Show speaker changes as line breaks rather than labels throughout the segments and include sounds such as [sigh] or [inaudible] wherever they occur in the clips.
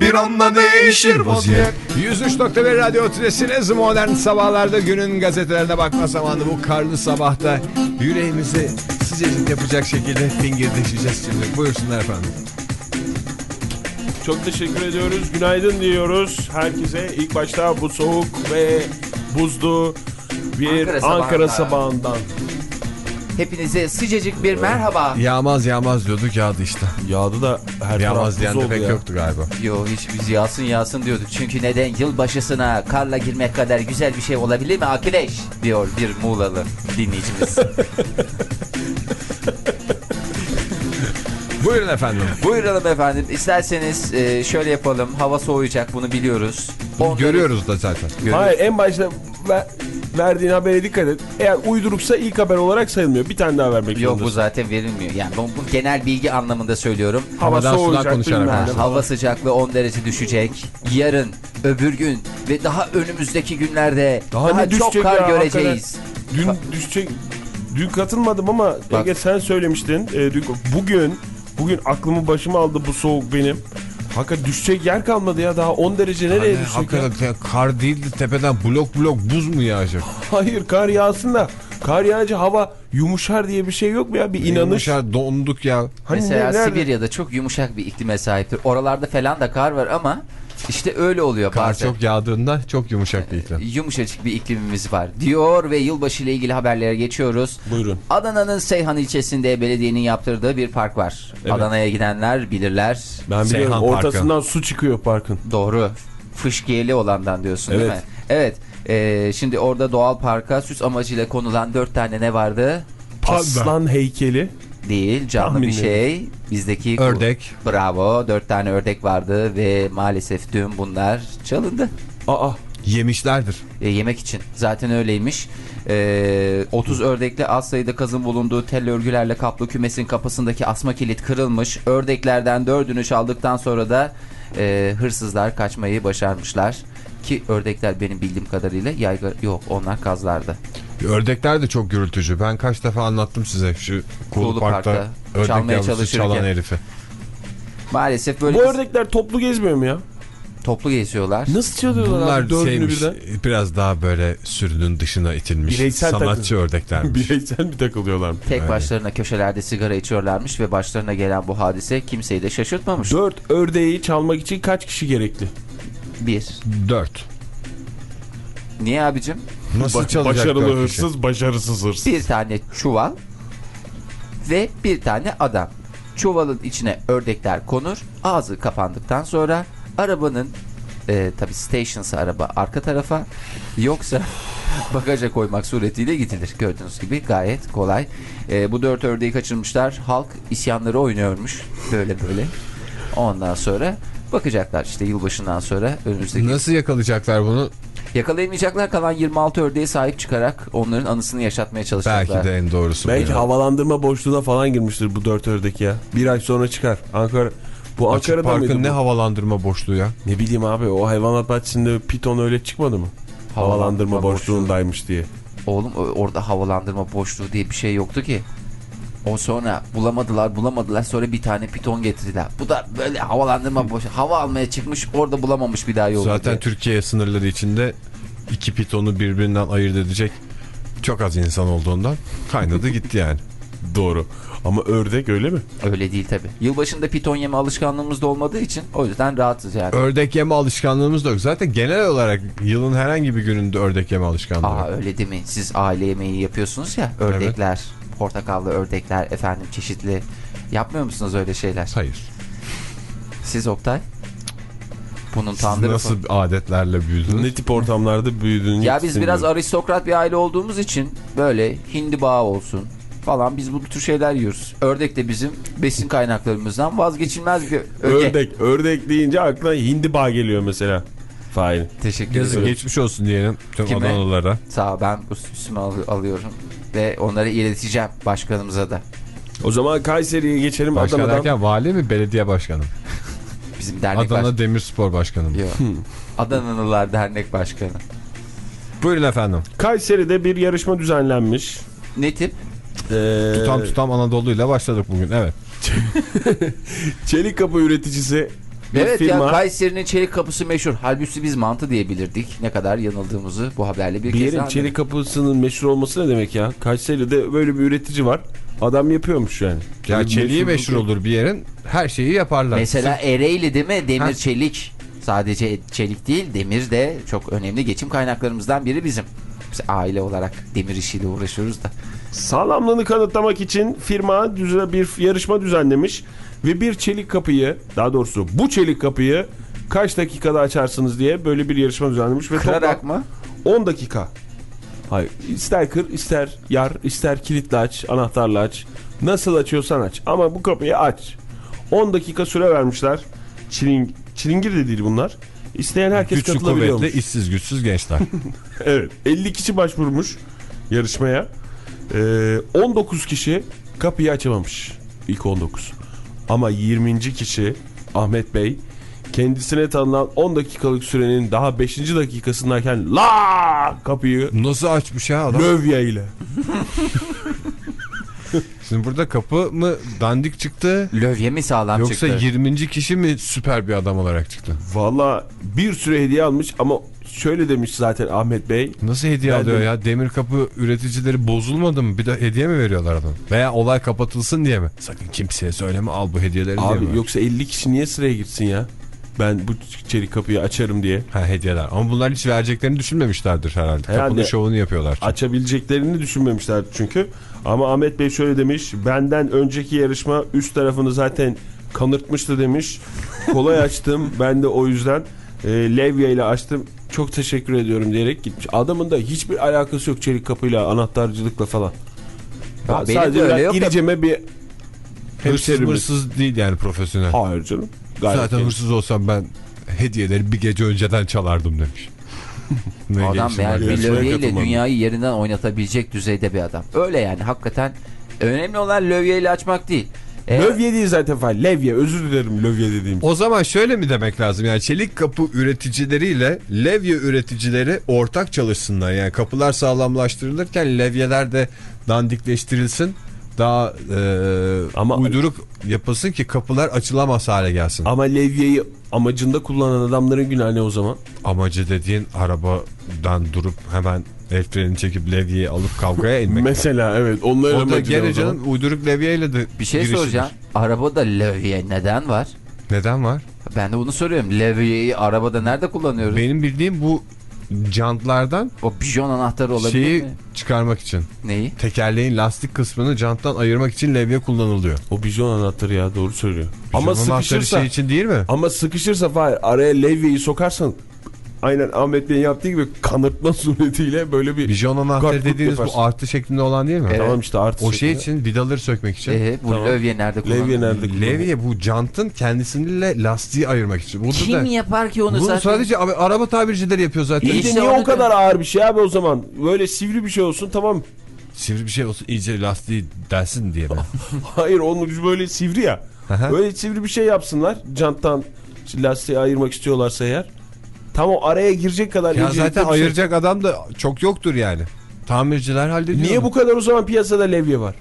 bir anda değişir vaziyet
103.1 Radyo Tülesi'niz modern sabahlarda günün gazetelerine bakma zamanı bu karlı sabahta yüreğimizi sıcacık yapacak şekilde fingirdeşeceğiz şimdi. Buyursunlar efendim.
Çok teşekkür ediyoruz. Günaydın diyoruz herkese. İlk başta bu soğuk ve buzlu bir
Ankara
Ankara,
sabahından.
sabahından.
Hepinize sıcacık bir merhaba.
Yağmaz yağmaz diyorduk yağdı işte.
Yağdı da her
Yağmaz diyen de pek
ya.
yoktu galiba.
Yo hiç biz yağsın yağsın diyorduk. Çünkü neden yılbaşısına karla girmek kadar güzel bir şey olabilir mi Akileş? Diyor bir Muğlalı dinleyicimiz. [laughs]
Buyurun efendim.
Buyuralım efendim. İsterseniz e, şöyle yapalım. Hava soğuyacak bunu biliyoruz. On
Görüyoruz da zaten.
Görüyoruz.
Hayır en başta ver, verdiğin habere dikkat et. Eğer uyduruksa ilk haber olarak sayılmıyor. Bir tane daha vermek
Yok bu zaten verilmiyor. Yani bu, bu genel bilgi anlamında söyorum.
Hava
Havadan sudan
soğuyacak
konuşarak
bilmem ne
konuşalım.
falan.
Hava sıcaklığı 10 derece düşecek. Yarın, öbür gün ve daha önümüzdeki günlerde
Daha
daha, çok kar
ya,
göreceğiz.
Dün düşecek... Dün katılmadım ama
Bak.
Ege sen söylemiştin. Ee, dün, bugün bugün aklımı başıma aldı bu soğuk benim. Hakikaten düşecek yer kalmadı ya. Daha 10 derece nereye
Yani
düşecek ya?
hakikaten kar değildi tepeden blok blok buz mu yağacak?
Hayır kar yağsın da kar yağınca hava yumuşar diye bir şey yok mu ya? Bir inanış.
Yumuşar, donduk ya.
Hani
Mesela
ne-?
Sibirya'da çok yumuşak bir iklime sahiptir. Oralarda falan da kar var ama işte öyle oluyor
Kar
bazen.
çok yağdığında çok yumuşak bir iklim.
Yumuşacık bir iklimimiz var diyor ve yılbaşı ile ilgili haberlere geçiyoruz.
Buyurun.
Adana'nın Seyhan ilçesinde belediyenin yaptırdığı bir park var.
Evet.
Adana'ya gidenler bilirler.
Ben biliyorum
Seyhan Parkı.
ortasından su çıkıyor parkın.
Doğru. Fışkiyeli olandan diyorsun değil
Evet.
mi? Evet. Ee, şimdi orada doğal parka süs amacıyla konulan dört tane ne vardı?
Aslan heykeli.
Değil canlı
Tahmin
bir şey. Bizdeki
Ördek.
Bravo. Dört tane ördek vardı ve maalesef dün bunlar çalındı.
Aa
Yemişlerdir.
E, yemek için. Zaten öyleymiş. E, 30 ördekli az sayıda kazın bulunduğu tel örgülerle kaplı kümesin kapısındaki asma kilit kırılmış. Ördeklerden dördünü çaldıktan sonra da e, hırsızlar kaçmayı başarmışlar. Ki ördekler benim bildiğim kadarıyla yaygara yok onlar kazlardı.
Ördekler de çok gürültücü. Ben kaç defa anlattım size şu Kuğulu,
Kuğulu
Park'ta,
Park'ta
ördek
çalmaya
yavrusu
çalışırken.
çalan herifi.
Maalesef böyle
bu ördekler toplu gezmiyor mu ya?
toplu geziyorlar.
Nasıl çalıyorlar
Bunlar
abi dördünü
şeymiş,
birden?
biraz daha böyle sürünün dışına itilmiş
Bireysel
sanatçı
takım.
ördeklermiş. [laughs]
Bireysel mi takılıyorlar?
Tek başlarına köşelerde sigara içiyorlarmış ve başlarına gelen bu hadise kimseyi de şaşırtmamış.
Dört ördeği çalmak için kaç kişi gerekli?
Bir.
Dört.
Niye abicim?
Nasıl
Ba-
çalacak
başarılı
dört kişi?
hırsız, başarısız hırsız.
bir tane çuval ve bir tane adam. Çuvalın içine ördekler konur. Ağzı kapandıktan sonra arabanın e, tabi station'sa araba arka tarafa yoksa [laughs] bagaja koymak suretiyle gidilir. Gördüğünüz gibi gayet kolay. E, bu dört ördeği kaçırmışlar. Halk isyanları oynuyormuş. Böyle böyle. Ondan sonra bakacaklar işte yılbaşından sonra önümüzdeki
Nasıl yakalayacaklar bunu?
Yakalayamayacaklar kalan 26 ördeğe sahip çıkarak onların anısını yaşatmaya çalışacaklar.
Belki de en doğrusu.
Belki
bu.
havalandırma boşluğuna falan girmiştir bu dört ördek ya. Bir ay sonra çıkar. Ankara. Bu
Açık
Ankara'da mıydı
Park'ın
bu?
ne havalandırma boşluğu ya?
Ne bileyim abi o hayvanat bahçesinde piton öyle çıkmadı mı? Havalandırma,
Havalandırma
boşluğundaymış diye.
Oğlum orada havalandırma boşluğu diye bir şey yoktu ki. O sonra bulamadılar bulamadılar sonra bir tane piton getirdiler. Bu da böyle havalandırma boş hava almaya çıkmış orada bulamamış bir daha yolu.
Zaten
diye.
Türkiye sınırları içinde iki pitonu birbirinden ayırt edecek çok az insan olduğundan kaynadı [laughs] gitti yani.
Doğru. Ama ördek öyle mi?
Öyle değil tabi. Yılbaşında piton yeme alışkanlığımız da olmadığı için o yüzden rahatız yani.
Ördek yeme alışkanlığımız da yok. Zaten genel olarak yılın herhangi bir gününde ördek yeme alışkanlığı
Aa
yok.
öyle değil mi? Siz aile yemeği yapıyorsunuz ya ördekler, portakallı ördekler efendim çeşitli. Yapmıyor musunuz öyle şeyler?
Hayır.
Siz Oktay? Bunun
Siz
tandırı
nasıl adetlerle büyüdünüz?
Ne tip ortamlarda büyüdüğünü
Ya biz biraz aristokrat bir aile olduğumuz için böyle hindi bağı olsun, falan biz bu tür şeyler yiyoruz. Ördek de bizim besin kaynaklarımızdan vazgeçilmez bir öge.
Ördek. Ördek deyince aklına hindiba geliyor mesela. Fahir.
Teşekkür ederim.
geçmiş olsun diyelim tüm
Kime?
Adanalılara.
Sağ ol, ben bu üstüme al- alıyorum ve onları ileteceğim başkanımıza da.
O zaman Kayseri'ye geçelim
Başkan
Adana'dan.
derken vali mi belediye başkanı?
Bizim dernek
Adana
baş...
Demirspor Başkanı mı?
Yok. Adanalılar Dernek Başkanı.
Buyurun efendim.
Kayseri'de bir yarışma düzenlenmiş.
Ne tip?
Ee,
Tutam tutam Anadolu ile başladık bugün. Evet. [laughs]
Çelik kapı üreticisi bir
Evet
firma.
ya Kayseri'nin çelik kapısı meşhur. Halbuki biz mantı diyebilirdik. Ne kadar yanıldığımızı bu haberle bir,
bir
kez
yerin
daha
çelik kapısının meşhur olması ne demek ya? Kayseri'de böyle bir üretici var. Adam yapıyormuş yani.
Ya
Böyle
çeliği meşhur
yok.
olur bir yerin. Her şeyi yaparlar.
Mesela Ereğli değil mi? Demir
Ha.
çelik. Sadece çelik değil demir de çok önemli geçim kaynaklarımızdan biri bizim. Biz aile olarak demir işiyle uğraşıyoruz da.
Sağlamlığını kanıtlamak için firma bir yarışma düzenlemiş ve bir çelik kapıyı daha doğrusu bu çelik kapıyı kaç dakikada açarsınız diye böyle bir yarışma düzenlemiş ve
Kırarak
toplam
mı?
10 dakika. Hayır ister kır ister yar ister kilitli aç anahtarla aç nasıl açıyorsan aç ama bu kapıyı aç. 10 dakika süre vermişler. Çiling, çilingir de değil bunlar. İsteyen herkes
Güçlü
katılabiliyormuş.
kuvvetli işsiz güçsüz gençler. [laughs]
Evet 50 kişi başvurmuş yarışmaya. Ee, 19 kişi kapıyı açamamış. İlk 19. Ama 20. kişi Ahmet Bey kendisine tanınan 10 dakikalık sürenin daha 5. dakikasındayken la kapıyı
Nasıl açmış ya adam?
lövye ile. [laughs]
Şimdi burada kapı mı dandik çıktı?
Lövye mi sağlam
Yoksa
çıktı?
20. kişi mi süper bir adam olarak çıktı?
Valla bir sürü hediye almış ama şöyle demiş zaten Ahmet Bey.
Nasıl hediye
Ben
alıyor
de-
ya? Demir kapı üreticileri bozulmadı mı? Bir de hediye mi veriyorlar adam? Veya olay kapatılsın diye mi? Sakın kimseye söyleme al bu hediyeleri diye
Abi
mi?
yoksa 50 kişi niye sıraya gitsin ya? Ben bu çelik kapıyı açarım diye.
Ha hediyeler. Ama bunlar hiç vereceklerini düşünmemişlerdir herhalde.
Herhalde.
Kapının şovunu yapıyorlar. çünkü.
açabileceklerini düşünmemişler çünkü. Ama Ahmet Bey şöyle demiş. Benden önceki yarışma üst tarafını zaten kanırtmıştı demiş. Kolay açtım. Ben de o yüzden e, levye ile açtım. Çok teşekkür ediyorum diyerek gitmiş. Adamın da hiçbir alakası yok çelik kapıyla, anahtarcılıkla falan.
Ya de
sadece
öyle yok da-
iriceme bir
Hırsız hırsız değil yani profesyonel.
Hayır canım. Gayet
Zaten
iyi.
hırsız olsam ben hediyeleri bir gece önceden çalardım demiş. [laughs] ne
Adam yani bir
ya.
Lövyeyle dünyayı yerinden oynatabilecek düzeyde bir adam. Öyle yani hakikaten önemli olan lövyeyle açmak değil. E,
Lövye değil zaten falan. Levye. Özür dilerim lövye dediğim.
O zaman şöyle mi demek lazım yani çelik kapı üreticileriyle levye üreticileri ortak çalışsınlar. Yani kapılar sağlamlaştırılırken levyeler de dandikleştirilsin. Daha e,
Ama-
uyduruk yapılsın ki kapılar açılamaz hale gelsin.
Ama levyeyi amacında kullanan adamların günahı ne o zaman?
Amacı dediğin arabadan durup hemen el freni çekip levyeyi alıp kavgaya inmek. [laughs]
Mesela evet. Onların
o da gene canım uyduruk levyeyle de
bir şey
girişilir.
soracağım. Arabada lövye neden var?
Neden var?
Ben de bunu soruyorum. Levyeyi arabada nerede kullanıyoruz?
Benim bildiğim bu jantlardan
O pijon anahtarı olabilir
şeyi
mi?
çıkarmak için.
Neyi?
Tekerleğin lastik kısmını janttan ayırmak için levye kullanılıyor.
O bijon anahtarı ya doğru söylüyor. Ama
Ama
sıkışırsa
şey için değil mi?
ama sıkışırsa Fahir araya levyeyi sokarsan aynen Ahmet Bey'in yaptığı gibi kanırtma [laughs] suretiyle böyle bir
Bijon anahtarı dediğiniz
yaparsın.
bu artı şeklinde olan değil mi?
Evet.
tamam işte artı
O şey
şeklinde.
için vidaları sökmek için.
Ee, bu
Tamam.
lövye nerede kullanılıyor?
Levye nerede kullanılıyor?
Levye bu jantın kendisiyle lastiği ayırmak için. Burada
Kim
da,
yapar ki onu
bunu
zaten?
sadece abi, araba tabircileri yapıyor zaten.
İşte
niye o kadar ağır bir şey abi o zaman? Böyle sivri bir şey olsun tamam.
Sivri bir şey olsun iyice lastiği delsin diye mi? [laughs]
Hayır onun ucu böyle sivri ya. Böyle sivri bir şey yapsınlar. Janttan lastiği ayırmak istiyorlarsa eğer. Tam o araya girecek kadar
ya zaten
bir şey.
ayıracak adam da çok yoktur yani. Tamirciler hallediyor.
Niye
onu.
bu kadar o zaman piyasada levye var?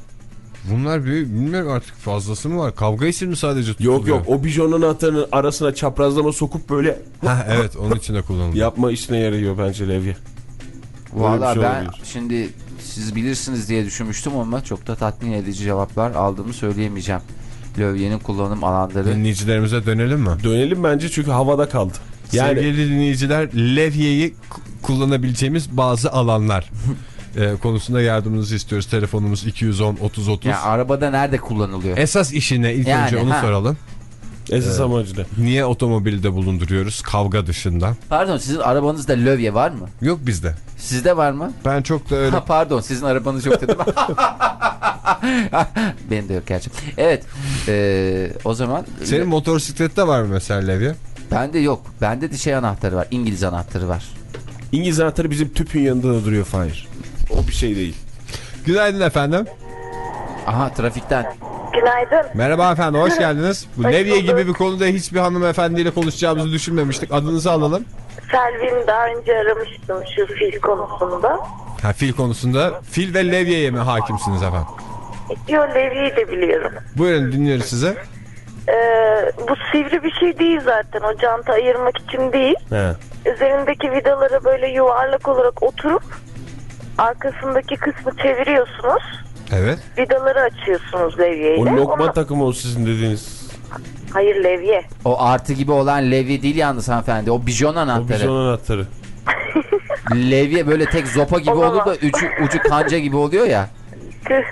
Bunlar büyük bilmiyorum artık fazlası mı var? Kavga için mi sadece tutuluyor?
Yok yok o bijon anahtarının arasına çaprazlama sokup böyle
Ha evet onun için de kullanılıyor.
yapma işine yarıyor bence levye.
Valla
bir şey
ben
olabilir.
şimdi siz bilirsiniz diye düşünmüştüm ama çok da tatmin edici cevaplar aldığımı söyleyemeyeceğim. Lövyenin kullanım alanları.
Dinleyicilerimize dönelim mi?
Dönelim bence çünkü havada kaldı. Yani
Sevgili dinleyiciler levyeyi kullanabileceğimiz bazı alanlar [laughs] e, konusunda yardımınızı istiyoruz. Telefonumuz 210 30 30.
Ya arabada nerede kullanılıyor?
Esas işine ilk
Yani,
önce onu
ha.
soralım.
esas
Ee,
amacı ne?
Niye otomobilde bulunduruyoruz kavga dışında?
Pardon sizin arabanızda lövye var mı?
Yok bizde.
Sizde var mı?
Ben çok da öyle
Ha, pardon sizin arabanız yok dedim. [laughs] Benim de yok gerçi. Evet. Ee, o zaman
Senin motosiklette var mı mesela levye?
Bende yok. Bende de şey anahtarı var. İngiliz anahtarı var.
İngiliz anahtarı bizim tüpün yanında da duruyor Fahir. O bir şey değil.
Günaydın efendim.
Aha trafikten.
Günaydın.
Merhaba efendim hoş geldiniz. Bu
Hoş
levye
bulduk.
gibi bir konuda hiçbir hanımefendiyle konuşacağımızı düşünmemiştik. Adınızı alalım.
Selvin daha önce aramıştım şu fil konusunda.
Ha, fil konusunda. Fil ve levyeye mi hakimsiniz efendim?
Yo Levi'yi de biliyorum.
Buyurun dinliyoruz size.
Ee, bu sivri bir şey değil zaten. O canta ayırmak için değil.
He.
Üzerindeki vidalara böyle yuvarlak olarak oturup arkasındaki kısmı çeviriyorsunuz.
Evet.
Vidaları açıyorsunuz levyeyle.
O lokma
Ona-
takımı o sizin dediğiniz.
Hayır levye.
O artı gibi olan levye değil yalnız hanımefendi. O bijon
O
anahtarı.
bizon anahtarı. [laughs] [laughs]
Levye böyle tek zopa gibi
Olamaz.
olur da ucu, ucu kanca gibi oluyor ya.
Tüh.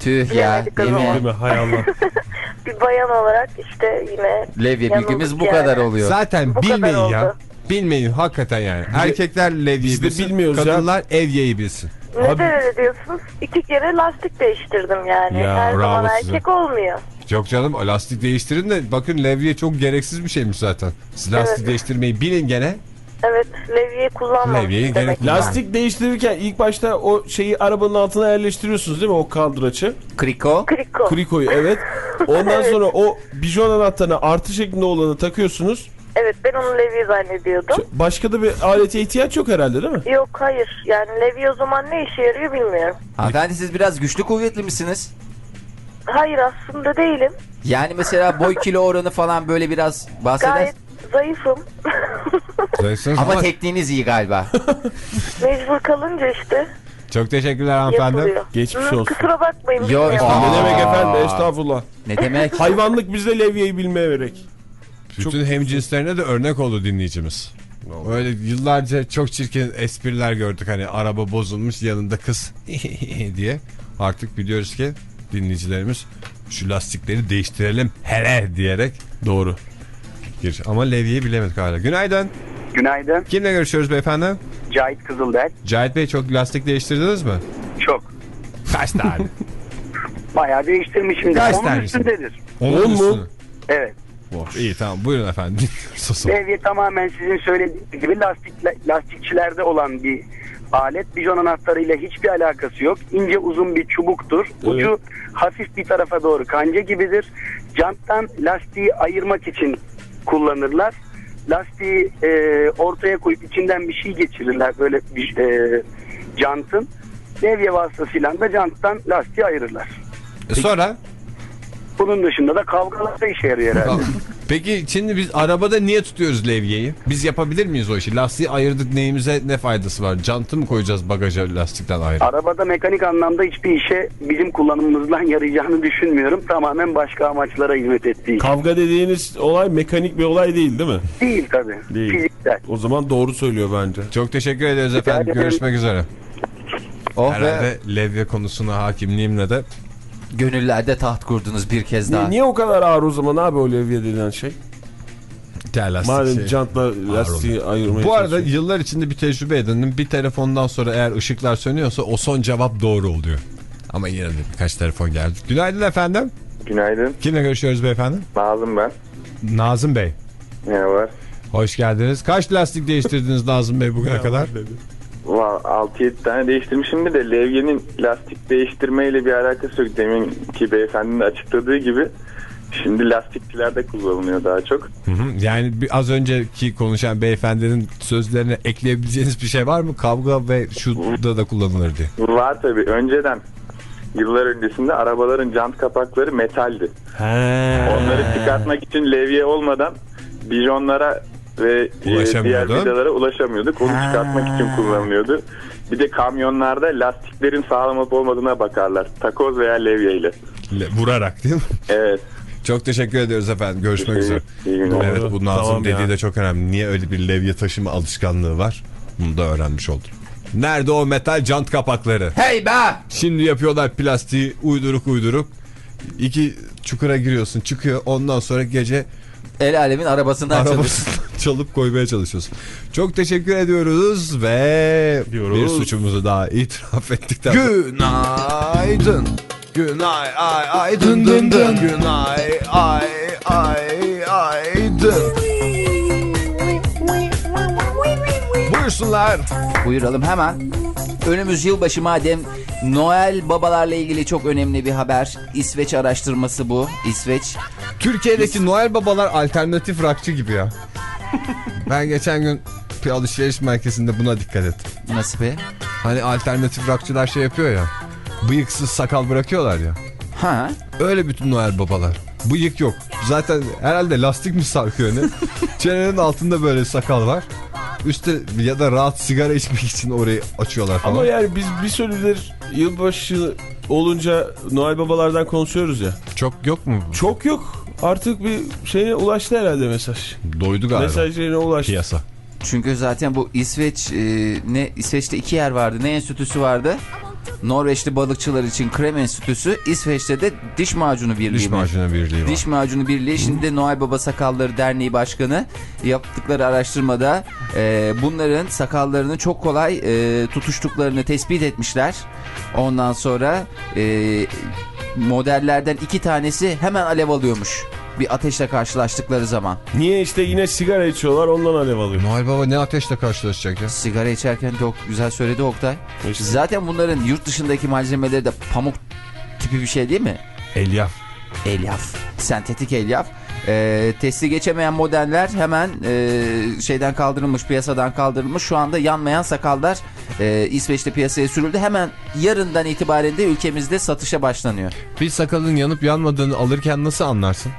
Tüh ya.
O.
Değil mi? Hay Allah. [laughs]
Bir bayan olarak işte yine
Levye bilgimiz bu
yani.
kadar oluyor.
Zaten
Bu kadar
bilmeyin ya.
oldu.
Bilmeyin hakikaten yani. Erkekler levyeyi bilsin,
bilmiyoruz ya.
kadınlar evyeyi bilsin.
Neden öyle diyorsunuz? İki kere lastik değiştirdim yani.
Ya,
Her zaman
size.
erkek olmuyor.
Yok canım lastik değiştirin de bakın levye çok gereksiz bir şeymiş zaten. Siz lastik
Evet.
değiştirmeyi bilin gene.
Evet levyeyi kullanmamışım
Levyeyi
demek.
gerek-
Lastik değiştirirken ilk başta o şeyi arabanın altına yerleştiriyorsunuz değil mi? O kaldıraçı.
Kriko.
Kriko.
Krikoyu evet. Ondan [laughs]
Evet.
sonra o bijon anahtarına artı şeklinde olanı takıyorsunuz.
Evet ben onu levye zannediyordum.
Başka da bir alete ihtiyaç yok herhalde değil mi?
Yok hayır. Yani levye o zaman ne işe yarıyor bilmiyorum.
Hanımefendi siz biraz güçlü kuvvetli misiniz?
Hayır aslında değilim.
Yani mesela boy kilo oranı falan böyle biraz bahseder.
Gayet zayıfım.
Zayıfsınız
Ama
ama
tekniğiniz iyi galiba. [laughs]
Mecbur kalınca işte
çok teşekkürler hanımefendi.
yapılıyor.
Geçmiş
Hı,
olsun.
Kusura bakmayın.
Yo, estağfurullah.
Ne demek efendim estağfurullah.
ne demek? [laughs]
Hayvanlık bizde levyeyi bilmeye gerek.
Bütün hemcinslerine de örnek oldu dinleyicimiz. Öyle yıllarca çok çirkin espriler gördük hani araba bozulmuş yanında kız [laughs] diye. Artık biliyoruz ki dinleyicilerimiz şu lastikleri değiştirelim hele diyerek doğru. Gir. Ama Levi'yi bilemedik hala. Günaydın.
Günaydın.
Kimle görüşüyoruz beyefendi?
Cahit Kızıldel.
Cahit Bey çok lastik değiştirdiniz mi?
Çok.
Kaç tane? [laughs]
Bayağı değiştirmişim.
Kaç
Onun
tanesi?
üstündedir.
Onun
On mu?
Evet.
Oh, iyi tamam buyurun efendim. [laughs]
Levye tamamen sizin söylediğiniz gibi lastik, lastikçilerde olan bir alet. Bijon anahtarıyla hiçbir alakası yok. İnce uzun bir çubuktur. Ucu hafif bir tarafa doğru kanca gibidir. Janttan lastiği ayırmak için kullanırlar. Lastiği e, ortaya koyup içinden bir şey geçirirler böyle bir e, jantın. Levye vasıtasıyla da janttan lastiği ayırırlar.
E sonra?
Bunun dışında da kavgalarda işe yarıyor herhalde.
Peki şimdi biz arabada niye tutuyoruz levyeyi? Biz yapabilir miyiz o işi? Lastiği ayırdık neyimize ne faydası var? Cantı mı koyacağız bagaja lastikten ayrı?
Arabada mekanik anlamda hiçbir işe bizim kullanımımızdan yarayacağını düşünmüyorum. Tamamen başka amaçlara hizmet ettiği için.
Kavga dediğiniz olay mekanik bir olay değil değil mi?
Değil tabii.
Değil.
Fiziksel.
O zaman doğru söylüyor bence.
Çok teşekkür ederiz efendim. Görüşmek üzere.
Oh be.
Herhalde levye konusuna hakimliğimle de
Gönüllerde taht kurdunuz bir kez daha.
Niye, niye o kadar ağır o zaman abi o levye denilen şey?
lastik
Madem
şey.
jantla lastiği ayırmaya
Bu arada yıllar içinde bir tecrübe edindim. Bir telefondan sonra eğer ışıklar sönüyorsa o son cevap doğru oluyor. Ama yine de birkaç telefon geldi. Günaydın efendim.
Günaydın.
Kimle görüşüyoruz beyefendi?
Nazım ben.
Nazım Bey.
Merhaba.
Hoş geldiniz. Kaç lastik değiştirdiniz Nazım Bey bugüne kadar?
Va- 6-7 tane değiştirmişim de levyenin lastik değiştirmeyle bir alakası yok. Deminki beyefendinin de açıkladığı gibi. Şimdi lastikçilerde kullanılıyor daha çok.
Hı hı. Yani bir, az önceki konuşan beyefendinin sözlerine ekleyebileceğiniz bir şey var mı? Kavga ve şurada da kullanılır diye.
Var tabii. Önceden yıllar öncesinde arabaların jant kapakları metaldi.
He.
Onları çıkartmak için levye olmadan bijonlara ve e, diğer vidalara ulaşamıyorduk. Onu çıkartmak için kullanılıyordu. Bir de kamyonlarda lastiklerin sağlam olup olmadığına bakarlar. Takoz veya levyeyle.
Le- vurarak değil mi?
Evet.
Çok teşekkür ediyoruz efendim. Görüşmek üzere. Evet bu Nazım
Tamam
dediği
ya.
de çok önemli. Niye öyle bir levye taşıma alışkanlığı var? Bunu da öğrenmiş oldum. Nerede o metal jant kapakları?
Hey be!
Şimdi yapıyorlar plastiği uyduruk uyduruk. İki çukura giriyorsun çıkıyor ondan sonra gece
El alemin arabasından
arabasını çalıp koymaya çalışıyorsun. Çok teşekkür ediyoruz ve
Diyoruz.
bir suçumuzu daha itiraf ettikten
Günaydın.
Günay ay ay dın dın dın Günay ay ay ay dın Buyursunlar
Buyuralım hemen. Önümüz yılbaşı madem Noel babalarla ilgili çok önemli bir haber. İsveç araştırması bu. İsveç.
Türkiye'deki Noel babalar alternatif rakçı gibi ya. ben geçen gün bir alışveriş merkezinde buna dikkat ettim.
Nasıl be?
Hani alternatif rakçılar şey yapıyor ya. Bıyıksız sakal bırakıyorlar ya.
Ha?
Öyle bütün Noel babalar. Bıyık yok. Zaten herhalde lastik mi sarkıyor ne? [laughs] Çenenin altında böyle sakal var. Üstte ya da rahat sigara içmek için orayı açıyorlar falan.
Ama yani biz bir süredir yılbaşı olunca Noel babalardan konuşuyoruz ya.
Çok yok mu?
Çok yok. Artık bir şeye ulaştı herhalde mesaj.
Doydu galiba.
Mesaj yerine ulaştı.
Piyasa.
Çünkü zaten bu İsveç e, ne İsveç'te iki yer vardı. Ne enstitüsü vardı? Norveçli balıkçılar için krem enstitüsü, İsveç'te de diş macunu birliği.
Diş
mi?
macunu birliği var.
Diş macunu birliği şimdi de Noel Baba Sakalları Derneği Başkanı yaptıkları araştırmada e, bunların sakallarını çok kolay e, tutuştuklarını tespit etmişler. Ondan sonra e, modellerden iki tanesi hemen alev alıyormuş. Bir ateşle karşılaştıkları zaman.
Niye işte yine sigara içiyorlar ondan alev alıyor.
Noel Baba ne ateşle karşılaşacak ya?
Sigara içerken çok güzel söyledi Oktay.
İşte.
Zaten bunların yurt dışındaki malzemeleri de pamuk tipi bir şey değil mi?
Elyaf.
Elyaf. Sentetik elyaf. Ee, testi geçemeyen modeller hemen e, şeyden kaldırılmış, piyasadan kaldırılmış. Şu anda yanmayan sakallar e, İsveç'te piyasaya sürüldü. Hemen yarından itibaren de ülkemizde satışa başlanıyor.
Bir sakalın yanıp yanmadığını alırken nasıl anlarsın?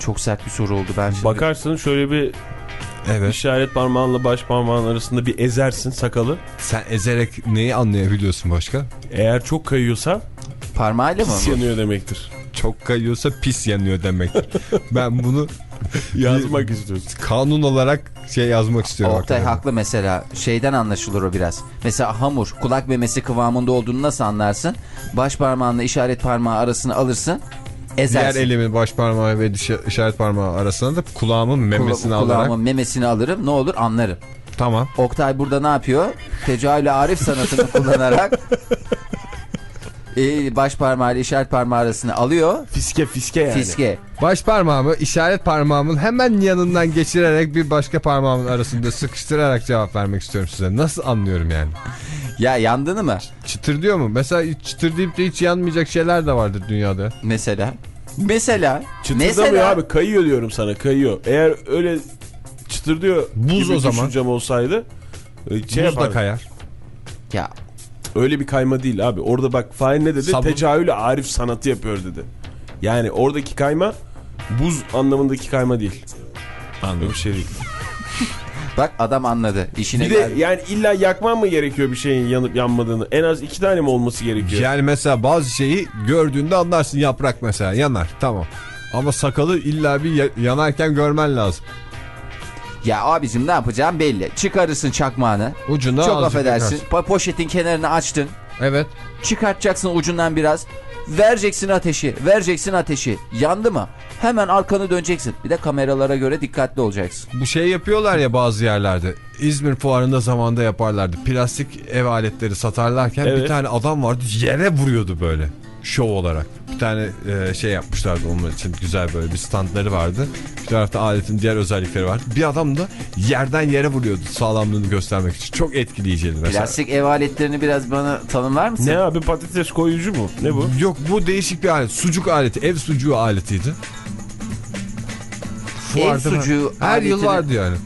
Çok sert bir soru oldu ben şimdi.
Bakarsın şöyle bir
Evet.
işaret parmağınla baş parmağın arasında bir ezersin sakalı.
Sen ezerek neyi anlayabiliyorsun başka?
Eğer çok kayıyorsa
Parmağıyla mı?
pis yanıyor demektir.
Çok kayıyorsa pis yanıyor demektir. [laughs] ben bunu
Yazmak istiyorsun.
kanun olarak şey yazmak istiyorum.
Oktay
hakikaten.
haklı mesela. Şeyden anlaşılır o biraz. Mesela hamur kulak memesi kıvamında olduğunu nasıl anlarsın? Baş parmağınla işaret parmağı arasını alırsın.
Diğer
Ezersin.
elimin baş parmağı ve işaret parmağı arasında da kulağımın memesini
Kula-
alarak.
kulağımın memesini alırım. Ne olur anlarım.
Tamam.
Oktay burada ne yapıyor? Tecahülü Arif sanatını kullanarak [laughs] e, baş parmağıyla işaret parmağı arasını alıyor.
Fiske fiske yani.
Fiske.
Baş parmağımı işaret parmağımın hemen yanından geçirerek bir başka parmağımın arasında sıkıştırarak cevap vermek istiyorum size. Nasıl anlıyorum yani?
Ya yandığını mı?
Çıtır diyor mu? Mesela çıtır deyip de hiç yanmayacak şeyler de vardır dünyada.
Mesela. Mesela.
Çıtırdamıyor
mesela.
abi kayıyor diyorum sana kayıyor. Eğer öyle çıtır diyor
Buz o zaman.
olsaydı e, şey
Buz da
yapardım.
kayar.
Ya
Öyle bir kayma değil abi. Orada bak Fahir ne dedi?
Sabun.
Tecahülü Arif sanatı yapıyor dedi. Yani oradaki kayma buz anlamındaki kayma değil. Öyle bir şey değil. [laughs]
bak adam anladı. İşine
Bir de
geldi.
yani illa yakman mı gerekiyor bir şeyin yanıp yanmadığını? En az iki tane mi olması gerekiyor?
Yani mesela bazı şeyi gördüğünde anlarsın yaprak mesela yanar tamam. Ama sakalı illa bir ya- yanarken görmen lazım.
Ya abicim ne yapacağım belli. Çıkarırsın çakmağını.
Ucunda
Çok affedersin.
yakarsın.
Po- poşetin kenarını açtın.
Evet.
Çıkartacaksın ucundan biraz. Vereceksin ateşi. Vereceksin ateşi. Yandı mı? Hemen arkanı döneceksin. Bir de kameralara göre dikkatli olacaksın.
Bu şey yapıyorlar ya bazı yerlerde. İzmir fuarında zamanda yaparlardı. Plastik ev aletleri satarlarken
Evet.
bir tane adam vardı yere vuruyordu böyle. Şov olarak. Bir tane e, şey yapmışlardı onun için güzel böyle bir standları vardı. Bir tarafta aletin diğer özellikleri vardı. Bir adam da yerden yere vuruyordu sağlamlığını göstermek için. Çok etkileyiciydi mesela.
Plastik ev aletlerini biraz bana tanımlar mısın?
Ne abi patates koyucu mu? Ne bu?
Yok bu değişik bir alet. Sucuk aleti. Ev sucuğu aletiydi. Fuarda
sucuğu
Her yıl
aletini-
vardı yani.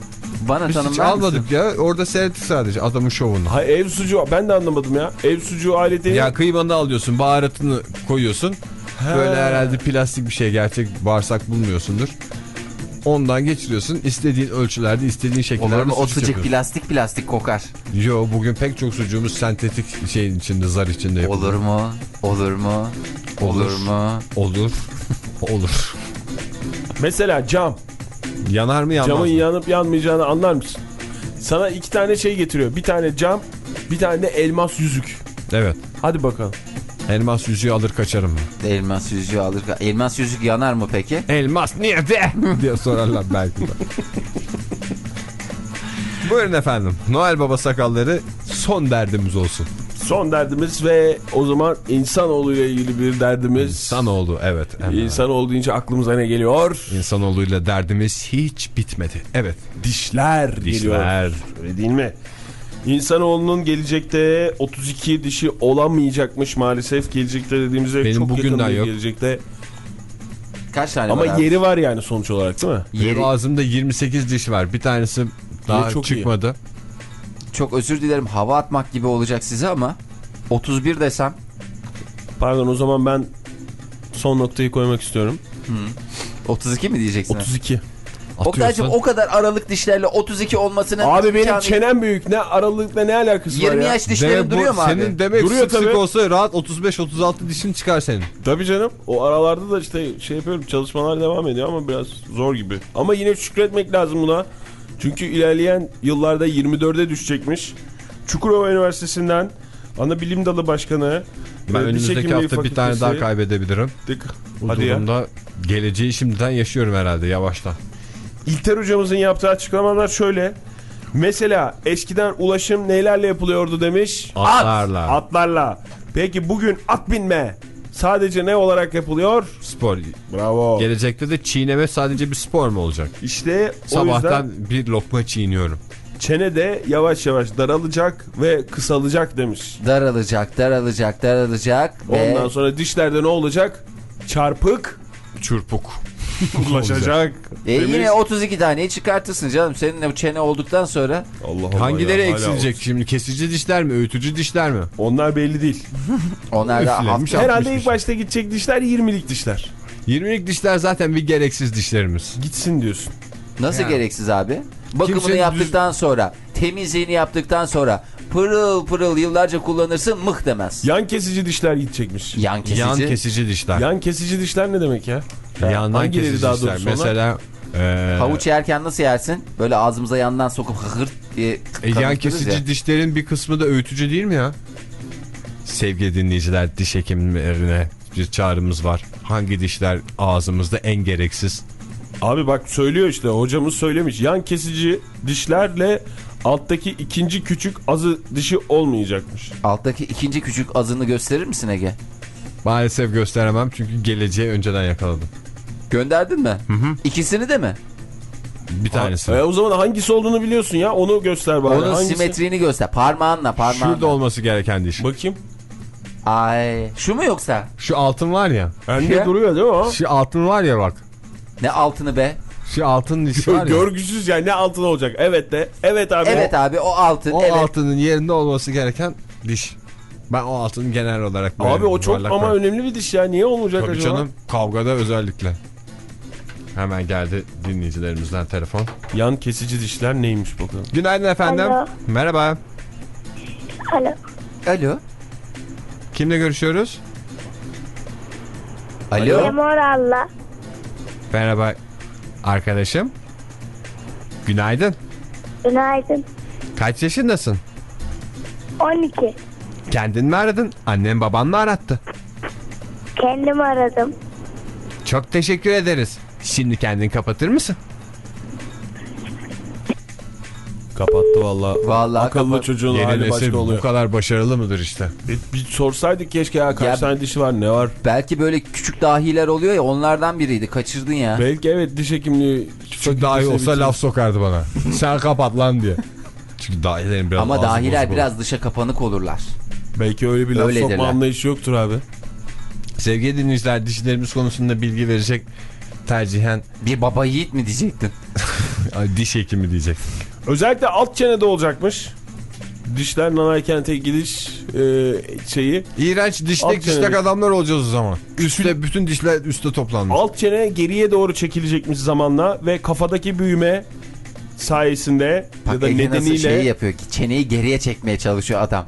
Bana
Biz hiç almadık ya. Orada seyrettik sadece adamın şovunu.
Ha ev sucuğu ben de anlamadım ya. Ev sucuğu aletini
Ya kıymanı alıyorsun, baharatını koyuyorsun. Böyle herhalde plastik bir şey, gerçek bağırsak bulmuyorsundur. Ondan geçiriyorsun. İstediğin ölçülerde, istediğin
Olur
şekillerde
mu? O
sucuk
sıcak
yapıyorsun.
plastik plastik kokar.
Yo bugün pek çok sucuğumuz sentetik şeyin içinde, zar içinde yapılıyor.
Olur mu? Olur mu? Olur,
Olur.
mu?
Olur. [laughs] Olur.
Mesela cam.
Yanar mı yanmaz
Camın
mı?
yanıp yanmayacağını anlar mısın? Sana iki tane şey getiriyor. Bir tane cam, bir tane de elmas yüzük.
Evet.
Hadi bakalım.
Elmas yüzüğü alır kaçarım mı?
Elmas yüzüğü alır. Elmas yüzük yanar mı peki?
Elmas nerede? [laughs] diye sorarlar belki de. [laughs] Buyurun efendim. Noel Baba sakalları son derdimiz olsun.
Son derdimiz ve o zaman insanoğlu ile ilgili bir derdimiz.
İnsanoğlu evet. Emre.
İnsanoğlu deyince aklımıza ne geliyor?
İnsanoğluyla derdimiz hiç bitmedi. Evet.
Dişler,
Dişler.
geliyor. Öyle değil mi? İnsanoğlunun gelecekte 32 dişi olamayacakmış maalesef. Gelecekte dediğimizde
Benim
çok
bugünden
yakın bir
yok.
gelecekte.
Kaç tane
Ama
var
yeri var yani sonuç olarak değil mi?
Benim
Yeri,
ağzımda 28 diş var. Bir tanesi daha
çok iyi.
Çok özür dilerim hava atmak gibi olacak size ama 31 desem
Pardon o zaman ben son noktayı koymak istiyorum.
32 mi diyeceksin?
32.
Oktay'cım o kadar aralık dişlerle 32 olmasının
Abi benim
imkanı-
çenem büyük. Ne aralıkla ne alakası var
20
ya?
yaş dişlerin
Demek bu-
duruyor mu abi?
Senin demek
Duruyor
sık sık
tabii.
olsa rahat 35-36 dişin çıkar senin.
Tabii canım. O aralarda da işte şey yapıyorum çalışmalar devam ediyor ama biraz zor gibi. Ama yine şükretmek lazım buna. Çünkü ilerleyen yıllarda 24'e düşecekmiş. Çukurova Üniversitesi'nden ana bilim dalı başkanı
Ben önümüzdeki hafta bir tane daha
fakültesi-
kaybedebilirim.
Dık.
Bu
Hadi ya.
durumda geleceği şimdiden yaşıyorum herhalde yavaştan.
İlter hocamızın yaptığı açıklamalar şöyle. Mesela eskiden ulaşım neylerle yapılıyordu demiş.
Atlarla.
Atlarla. Peki bugün at binme sadece ne olarak yapılıyor?
Spor.
Bravo.
Gelecekte de çiğneme sadece bir spor mu olacak?
İşte o
Sabahtan
yüzden
bir lokma çiğniyorum.
çene de yavaş yavaş daralacak ve kısalacak demiş.
Daralacak, daralacak, daralacak ve
Ondan sonra dişlerde ne olacak? Çarpık
Çırpuk.
Ulaşacak.
e, yine 32 taneyi çıkartırsın canım. Senin o çene olduktan sonra
Allah Allah
Hangileri
ya,
eksilecek şimdi? Kesici dişler mi? Öğütücü dişler mi?
Onlar belli değil. [laughs]
onlar da hafta-
Herhalde ilk başta gidecek dişler 20'lik dişler.
20'lik dişler zaten bir gereksiz dişlerimiz.
Gitsin diyorsun.
Nasıl
Ya.
gereksiz abi? Bakımını
Kimse
yaptıktan sonra, temizliğini yaptıktan sonra pırıl pırıl yıllarca kullanırsın mıh demez.
Yan kesici dişler gidecekmiş.
Yan kesici.
Yan kesici dişler.
Yan kesici dişler ne demek ya?
Yandan
Hangileri
kesici
daha
dişler. Mesela e,
Havuç yerken nasıl yersin? Böyle ağzımıza yandan sokup hıhırt diye
e, yan kesici
ya.
dişlerin bir kısmı da öğütücü değil mi ya? Sevgili dinleyiciler diş hekimlerine bir çağrımız var. Hangi dişler ağzımızda en gereksiz?
Abi bak söylüyor işte hocamız söylemiş. Yan kesici dişlerle alttaki ikinci küçük azı dişi olmayacakmış.
Alttaki ikinci küçük azını gösterir misin Ege?
Maalesef gösteremem çünkü geleceği önceden yakaladım.
Gönderdin mi? İkisini de mi?
Bir tanesi.
E, o zaman hangisi olduğunu biliyorsun ya onu göster bana.
Onun
Hangisi?
simetriğini göster. Parmağınla parmağınla.
Şurada olması gereken diş.
Bakayım.
Ay, şu mu yoksa?
Şu altın var ya.
Bende duruyor değil mi o?
Şu altın var ya bak.
Ne altını be?
Şu altın [laughs] dişi var ya.
Görgüsüz yani ne altın olacak? Evet de. Evet abi.
Evet abi o altın.
O
evet.
altının yerinde olması gereken diş. Ben o altını genel olarak
Abi o çok ama
var.
önemli bir diş ya. Niye olmayacak
Tabii
acaba?
canım kavgada özellikle. Hemen geldi dinleyicilerimizden telefon.
Yan kesici dişler neymiş bakalım.
Günaydın efendim.
Alo.
Merhaba.
Alo.
Alo.
Kimle görüşüyoruz?
Alo.
Memoralla.
Merhaba arkadaşım. Günaydın.
Günaydın.
Kaç yaşındasın?
12.
Kendin mi aradın? Annen baban mı arattı?
Kendim aradım.
Çok teşekkür ederiz. Şimdi kendin kapatır mısın?
Kapattı valla.
Vallahi
Akıllı
kapat-
çocuğun
Yeni
hali
nesil
başka
bu
oluyor.
kadar başarılı mıdır işte?
Bir, bir sorsaydık keşke ya kaç
Ya-
tane dişi var ne var?
Belki böyle küçük dahiler oluyor ya onlardan biriydi. Kaçırdın ya.
Belki evet diş hekimliği
Çünkü dahi olsa laf sokardı bana. [laughs] Sen kapat lan diye. Çünkü dahilerin biraz
Ama
ağzı
dahiler
bozuk olur.
biraz dışa kapanık olurlar.
Belki öyle bir laf
Öyledirler.
sokma anlayışı yoktur abi.
Sevgili dinleyiciler dişlerimiz konusunda bilgi verecek tercihen
Bir baba yiğit mi diyecektin? [laughs]
Ay, diş hekimi diyecek.
Özellikle alt çenede olacakmış. Dişler nanay gidiş e, şeyi.
İğrenç
Alt
dişlek dişlek adamlar olacağız o zaman. Üste bütün dişler üste toplanmış.
Alt çene geriye doğru çekilecekmiş zamanla ve kafadaki büyüme sayesinde ya
Bak
da
Ege nasıl
nedeniyle
şeyi yapıyor ki çeneyi geriye çekmeye çalışıyor adam.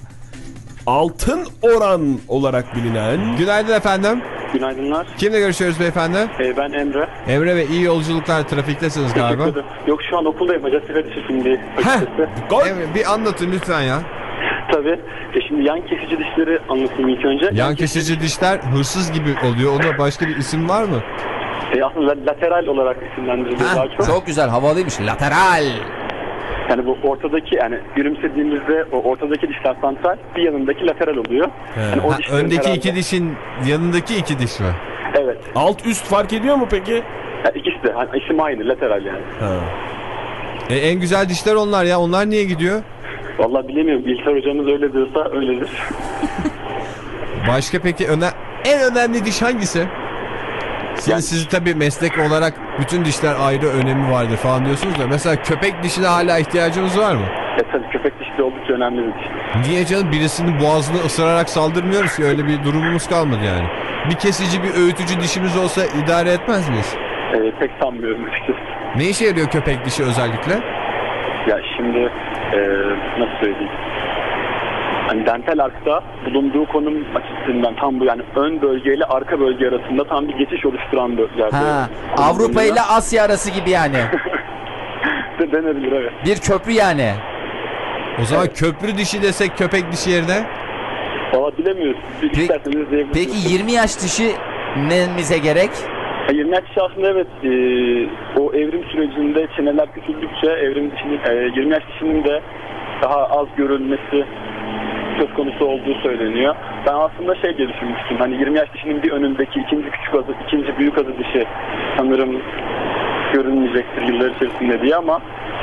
altın oran olarak bilinen
Günaydın efendim.
Günaydınlar.
Kimle görüşüyoruz beyefendi?
Ee, ben Emre.
Emre Bey iyi yolculuklar trafiktesiniz galiba.
Yok şu an okuldayım. Açıkçası.
Gol.
Emre bir anlatın lütfen ya.
Tabii. E şimdi yan kesici dişleri anlatayım ilk önce.
Yan kesici dişler hırsız gibi oluyor. Ona başka bir isim var mı?
E, aslında lateral olarak isimlendiriliyor daha çok.
Çok güzel havalıymış. Lateral.
Yani bu ortadaki yani gülümsediğimizde o ortadaki diş frontal bir yanındaki lateral oluyor. Yani o
Ha, öndeki
herhalde-
iki dişin yanındaki iki diş mi?
Evet.
Alt üst fark ediyor mu peki?
Yani ikisi de hani isim aynı lateral yani.
E, en güzel dişler onlar ya. Onlar niye gidiyor?
Vallahi bilemiyorum. İlker hocamız öyle diyorsa öyledir. [laughs]
Başka peki öne en önemli diş hangisi? Siz,
Yani-
siz tabii meslek olarak bütün dişler ayrı önemi vardır falan diyorsunuz da mesela köpek dişine hala ihtiyacımız var mı?
E tabii köpek dişi de oldukça önemli bir diş.
Niye canım birisinin boğazını ısırarak saldırmıyoruz ki öyle bir durumumuz kalmadı yani. Bir kesici bir öğütücü dişimiz olsa idare etmez miyiz?
E, pek sanmıyorum açıkçası.
Ne işe yarıyor köpek dişi özellikle?
Ya şimdi e, nasıl söyleyeyim? Hani dental arkta bulunduğu konum açısından tam bu yani ön bölgeyle arka bölge arasında tam bir geçiş oluşturan bir yerde.
Ha. Avrupa ile Asya arası gibi yani. [laughs]
de denebilir evet.
Bir köprü yani.
O zaman köprü dişi desek köpek dişi yerine
Valla bilemiyoruz. Bir
Peki-
isterseniz diyebilirsiniz.
Peki 20 yaş dişi nemize gerek?
Ha, 20 yaş dişi aslında evet e, o evrim sürecinde çeneler küçüldükçe evrim dişinin, e, 20 yaş dişinin de daha az görülmesi söz konusu olduğu söyleniyor. Ben aslında şey diye düşünmüştüm. Hani 20 yaş dişinin bir önündeki ikinci küçük azı, ikinci büyük azı dişi sanırım görünmeyecektir yıllar içerisinde diye ama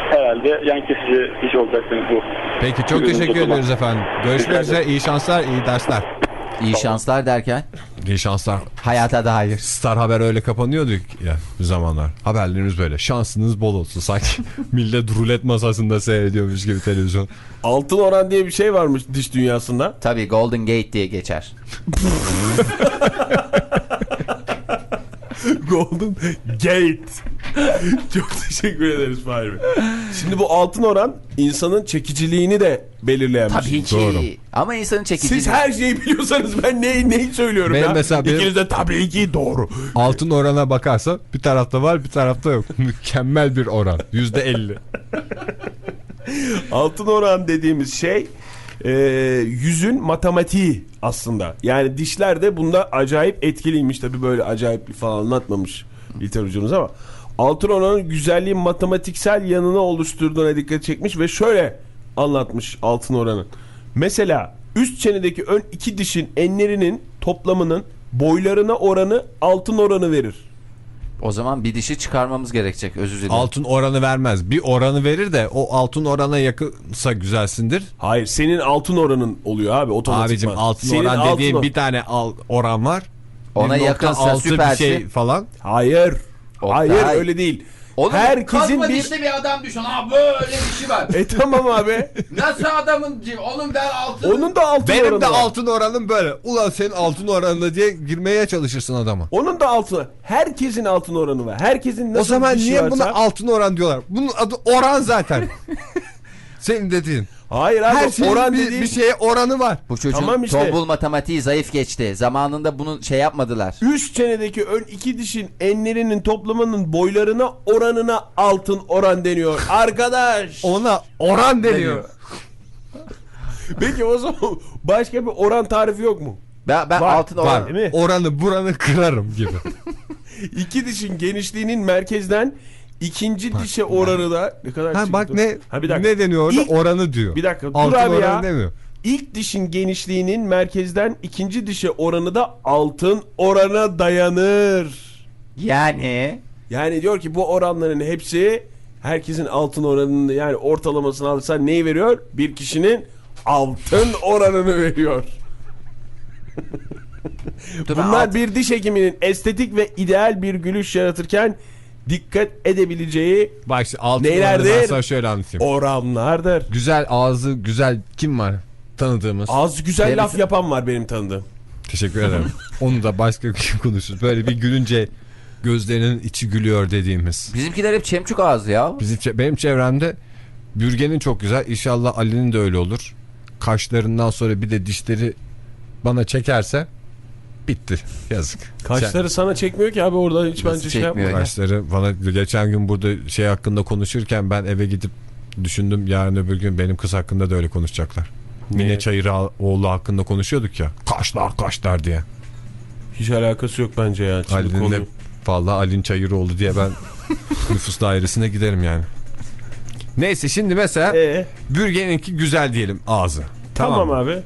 herhalde yan kesici diş olacaktır bu.
Peki çok teşekkür ediyoruz efendim. Görüşmek üzere. iyi şanslar, iyi dersler.
İyi şanslar derken
İyi şanslar.
hayata dair.
Star Haber öyle kapanıyordu ya bir zamanlar. Haberleriniz böyle. Şansınız bol olsun. Sanki [laughs] millet rulet masasında seyrediyormuş gibi televizyon.
Altın oran diye bir şey varmış diş dünyasında.
Tabii Golden Gate diye geçer. [laughs]
Golden Gate. [laughs] Çok teşekkür ederiz Fahri Bey. Şimdi bu altın oran insanın çekiciliğini de belirleyen bir
Tabii
şey.
ki.
Doğru.
Ama insanın çekiciliği.
Siz her şeyi biliyorsanız ben neyi, neyi söylüyorum
Benim
ya?
mesela benim-
İkiniz de tabii ki doğru.
Altın orana bakarsan bir tarafta var bir tarafta yok. [laughs] Mükemmel bir oran. Yüzde elli. [laughs]
Altın oran dediğimiz şey e, yüzün matematiği aslında. Yani dişler de bunda acayip etkiliymiş. Tabi böyle acayip bir falan anlatmamış İlter hocamız ama altın oranın güzelliğin matematiksel yanını oluşturduğuna dikkat çekmiş ve şöyle anlatmış altın oranın. Mesela üst çenedeki ön iki dişin enlerinin toplamının boylarına oranı altın oranı verir.
O zaman bir dişi çıkarmamız gerekecek özür dilerim.
Altın oranı vermez. Bir oranı verir de o altın orana yakınsa güzelsindir.
Hayır senin altın oranın oluyor abi otomatikman.
Abicim altın
Senin
oran
altın
dediğim
or-
bir tane al, oran var.
Ona
1.6
yakınsa
bir
süpersin.
şey falan.
Hayır.
Oktay.
Hayır öyle değil.
Oğlum,
Herkesin bir...
dişli bir adam düşün. Ha böyle dişi var. [laughs]
E tamam abi.
Nasıl adamın oğlum ben altın.
Onun da altın
Benim
oranı
de
var.
altın oranım böyle. Ulan senin altın oranına diye girmeye çalışırsın adama.
Onun da altın. Herkesin altın oranı var. Herkesin nasıl
o zaman
bir dişi
niye
varsa-
buna altın oran diyorlar? Bunun adı oran zaten. [laughs] Senin dediğin.
Hayır abi
Her şeyin
oran
bir,
dediğin...
bir şeye oranı var.
Bu çocuğun
Tamam işte.
tombul matematiği zayıf geçti. Zamanında bunu şey yapmadılar.
Üst çenedeki ön iki dişin enlerinin toplamının boylarına oranına altın oran deniyor. [laughs] Arkadaş.
Ona oran deniyor. [laughs]
Peki o zaman başka bir oran tarifi yok mu?
Ben, ben
Var,
altın
var.
oran.
Değil mi?
Oranı buranı kırarım gibi. [laughs]
İki dişin genişliğinin merkezden ikinci dişe oranı da ne kadar
ha bak ne
Ha, bir dakika.
ne deniyor orada?
İlk-
oranı diyor.
Bir dakika, dur
Altın
abi
oranı
ya.
demiyor.
İlk dişin genişliğinin merkezden ikinci dişe oranı da altın orana dayanır.
Yani
Yani diyor ki bu oranların hepsi herkesin altın oranını yani ortalamasını alırsan neyi veriyor? Bir kişinin altın oranını veriyor.
dur
Bunlar bir diş hekiminin estetik ve ideal bir gülüş yaratırken dikkat edebileceği
Bak şimdi altın ben sana şöyle anlatayım.
oranlardır.
Güzel ağzı güzel kim var tanıdığımız?
Az güzel
Benim-
laf yapan var benim tanıdığım.
Teşekkür ederim. [laughs] Onu da başka kim konuşur. Böyle bir gülünce gözlerinin içi gülüyor dediğimiz.
bizimkiler hep çemçük ağzı ya.
Bizim benim çevremde Bürgen'in çok güzel. İnşallah Ali'nin de öyle olur. Kaşlarından sonra bir de dişleri bana çekerse bitti. Yazık.
Kaşları sana çekmiyor ki abi orada hiç
Nasıl
bence şey
çekmiyor
yapma.
ya?
Kaşları bana geçen gün burada şey hakkında konuşurken ben eve gidip düşündüm yarın öbür gün benim kız hakkında da öyle konuşacaklar. Mine Çayıroğlu hakkında konuşuyorduk ya. Kaşlar kaşlar diye.
Hiç alakası yok bence ya.
Ali'nin
konu-
vallahi Ali'nin Çayıroğlu diye ben [laughs] nüfus dairesine giderim yani. Neyse şimdi mesela
Ee,
bürgeninki güzel diyelim ağzı.
tamam,
mı?
abi.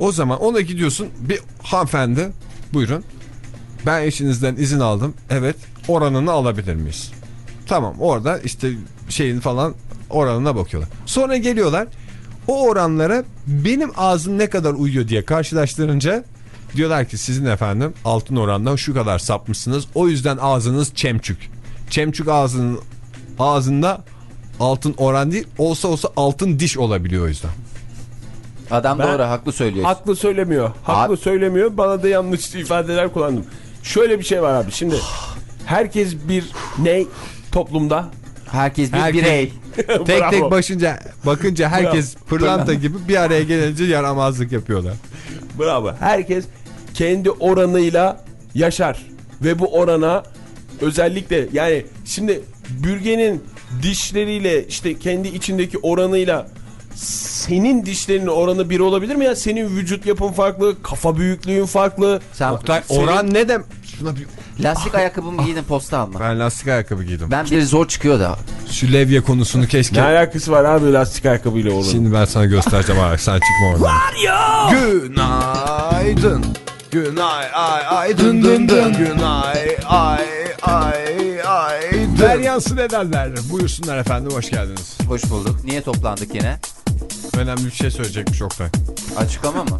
O zaman ona gidiyorsun bir hanımefendi buyurun. Ben eşinizden izin aldım. Evet oranını alabilir miyiz? Tamam orada işte şeyin falan oranına bakıyorlar. Sonra geliyorlar o oranlara benim ağzım ne kadar uyuyor diye karşılaştırınca diyorlar ki sizin efendim altın orandan şu kadar sapmışsınız. O yüzden ağzınız çemçük. Çemçük ağzının ağzında altın oran değil olsa olsa altın diş olabiliyor o yüzden.
Adam
Ben-
doğru haklı söylüyor.
Haklı söylemiyor. Haklı
Abi-
söylemiyor. Bana da yanlış ifadeler kullandım. Şöyle bir şey var abi. Şimdi herkes bir ne toplumda?
Herkes bir
Herkes-
birey. [laughs]
Tek
Bravo.
tek başınca bakınca herkes pırlanta gibi bir araya gelince yaramazlık yapıyorlar.
Bravo. Herkes kendi oranıyla yaşar. Ve bu orana özellikle yani şimdi bürgenin dişleriyle işte kendi içindeki oranıyla senin dişlerinin oranı bir olabilir mi ya? Senin vücut yapın farklı, kafa büyüklüğün farklı.
Sen
Oktay
Senin-
oran ne dem? Şuna bir...
lastik ayakkabımı giydin posta alma.
Ben lastik ayakkabı giydim.
Ben bir zor çıkıyor da.
Şu levye konusunu keşke...
Ne alakası var abi lastik ayakkabıyla oranın?
Şimdi ben sana göstereceğim abi sen çıkma oradan.
Günaydın. Günay ay ay dın dın dın. Günay ay ay ay dın.
Deryansı nedenler. Buyursunlar efendim hoş geldiniz.
Hoş bulduk. Niye toplandık yine?
Önemli bir şey söyleyecekmiş Oktay.
Açıklama mı?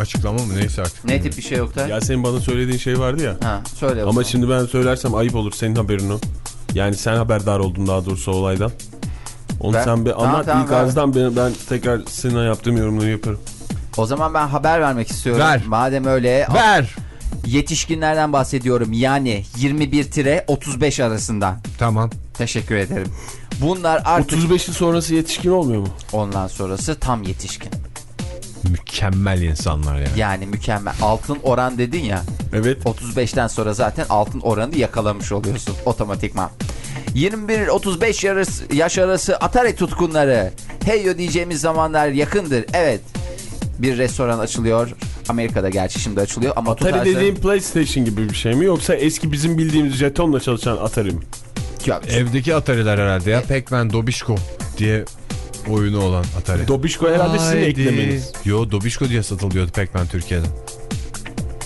Açıklama mı neyse artık.
Ne tip bir şey Oktay?
Ya senin bana söylediğin şey vardı ya.
Ha söyle.
Ama şimdi ben söylersem ayıp olur senin haberin o. Yani sen haberdar oldun daha doğrusu olaydan. Onu
Ben-
sen bir
Tamam,
anlat
tamam,
ilk ağızdan ben, ben tekrar senin yaptığım yorumları yaparım.
O zaman ben haber vermek istiyorum.
Ver.
Madem öyle
Ver.
yetişkinlerden bahsediyorum. Yani 21-35 arasından.
Tamam.
Teşekkür ederim. Bunlar artık
35'in sonrası yetişkin olmuyor mu?
ondan sonrası tam yetişkin.
Mükemmel insanlar yani.
Yani mükemmel. Altın oran dedin ya.
Evet.
35'ten sonra zaten altın oranı yakalamış oluyorsun otomatikman. 21-35 yarısı- yaş arası Atari tutkunları. Heyo diyeceğimiz zamanlar yakındır. Evet. Bir restoran açılıyor. Amerika'da gerçi şimdi açılıyor ama
Atari
tutarsa-
dediğin PlayStation gibi bir şey mi yoksa eski bizim bildiğimiz jetonla çalışan Atari mi?
Ya,
Evdeki Atari'ler herhalde ya. Pac-Man Dobişko diye oyunu olan Atari.
Dobişko herhalde sizin eklemeniz.
Yo Dobişko diye satılıyordu Pac-Man Türkiye'de.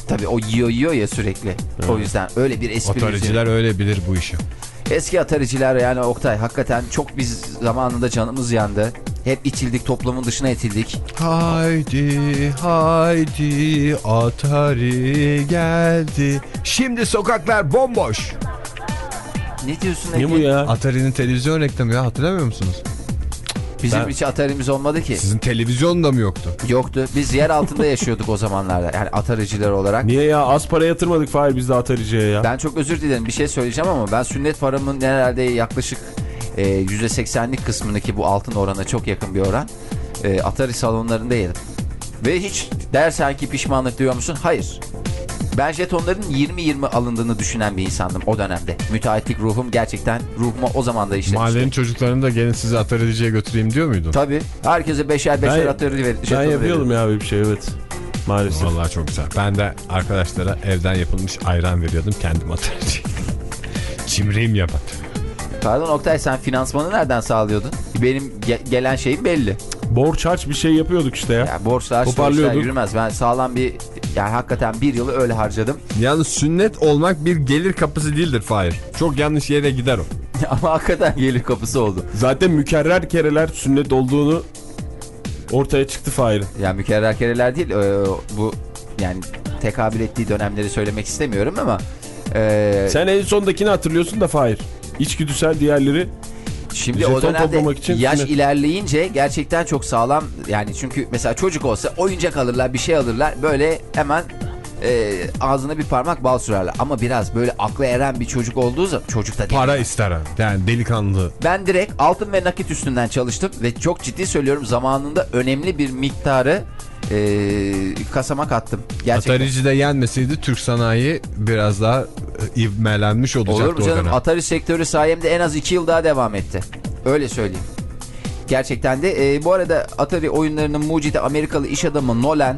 tabii o yiyor yiyor ya sürekli. O yüzden öyle bir espri.
Atariciler öyle bilir bu işi.
Eski atariciler yani Oktay hakikaten çok biz zamanında canımız yandı. Hep itildik toplumun dışına itildik.
Haydi haydi Atari geldi. Şimdi sokaklar bomboş.
Ne diyorsun
Ne
Ege?
bu ya?
Atari'nin televizyon reklamı ya hatırlamıyor musunuz?
Bizim
Ben-
hiç atarimiz olmadı ki.
Sizin televizyon da mı yoktu?
Yoktu. Biz yer altında yaşıyorduk o zamanlarda. Yani atariciler olarak.
Niye ya az para yatırmadık Fahir biz de Atari'ciye ya.
Ben çok özür dilerim bir şey söyleyeceğim ama ben sünnet paramın herhalde yaklaşık e, %80'lik kısmındaki bu altın orana çok yakın bir oran. E, Atari salonlarında yedim. Ve hiç dersen ki pişmanlık duyuyor musun? Hayır. Ben jetonların 20-20 alındığını düşünen bir insandım o dönemde. Müteahhitlik ruhum gerçekten ruhuma o zaman da işlemişti.
Mahallenin çocuklarını da gelin sizi Atarici'ye götüreyim diyor muydun?
Tabii. Herkese beşer beşer
Ben-
Atari ver,
Ben yapıyordum ya bir şey evet. Maalesef.
Vallahi çok güzel. Ben de arkadaşlara evden yapılmış ayran veriyordum kendim Atarici. [laughs] Cimriyim yapan.
Pardon Oktay sen finansmanı nereden sağlıyordun? Benim ge- gelen şeyim belli.
Borç harç bir şey yapıyorduk işte ya.
Ya borçlar
Toparlıyorduk.
borçlar yürümez. Ben sağlam bir yani hakikaten bir yılı öyle harcadım. [laughs]
Yalnız sünnet olmak bir gelir kapısı değildir Fahir. Çok yanlış yere gider o. [laughs]
Ama hakikaten gelir kapısı oldu.
Zaten mükerrer kereler sünnet olduğunu ortaya çıktı Fahir'in.
Yani mükerrer kereler değil e, bu yani tekabül ettiği dönemleri söylemek istemiyorum ama e,
Sen en sondakini hatırlıyorsun da Fahir. İçgüdüsel diğerleri
şimdi o
jeton
dönemde
toplamak için
yaş
sünnet.
ilerleyince gerçekten çok sağlam yani çünkü mesela çocuk olsa oyuncak alırlar bir şey alırlar böyle hemen e, ağzına bir parmak bal sürerler ama biraz böyle aklı eren bir çocuk olduğu zaman çocuk da değil.
Para ister ha. Yani delikanlı.
Ben direkt altın ve nakit üstünden çalıştım ve çok ciddi söylüyorum zamanında önemli bir miktarı e, kasama kattım. Gerçekten.
Atarici'de yenmeseydi Türk sanayi biraz daha e, ivmelenmiş olacaktı
Olur mu canım? Atari sektörü sayemde en az 2 yıl daha devam etti. Öyle söyleyeyim. Gerçekten de e, bu arada Atari oyunlarının mucidi Amerikalı iş adamı Nolan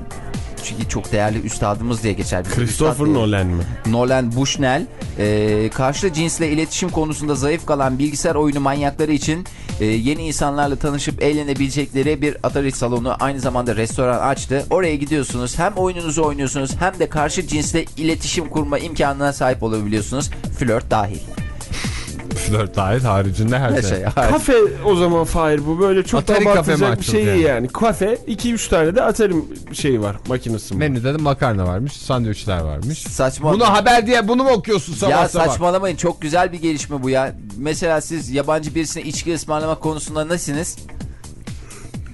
çünkü çok değerli üstadımız diye geçer. Bizim
Christopher
üstad diye.
Nolan mı?
Nolan Bushnell e, karşı cinsle iletişim konusunda zayıf kalan bilgisayar oyunu manyakları için e, yeni insanlarla tanışıp eğlenebilecekleri bir Atari salonu aynı zamanda restoran açtı. Oraya gidiyorsunuz hem oyununuzu oynuyorsunuz hem de karşı cinsle iletişim kurma imkanına sahip olabiliyorsunuz. Flört dahil.
Flört dahil haricinde her
Her
şey.
şey.
Kafe o zaman Fahir bu böyle çok
Atari
abartacak bir şey
yani?
yani. Kafe 2-3 tane de Atari şeyi var makinesi var.
Menüde de makarna varmış, sandviçler varmış.
Saçma.
Bunu haber diye bunu mu okuyorsun sabah
ya
sabah?
saçmalamayın çok güzel bir gelişme bu ya. Mesela siz yabancı birisine içki ısmarlamak konusunda nasılsınız?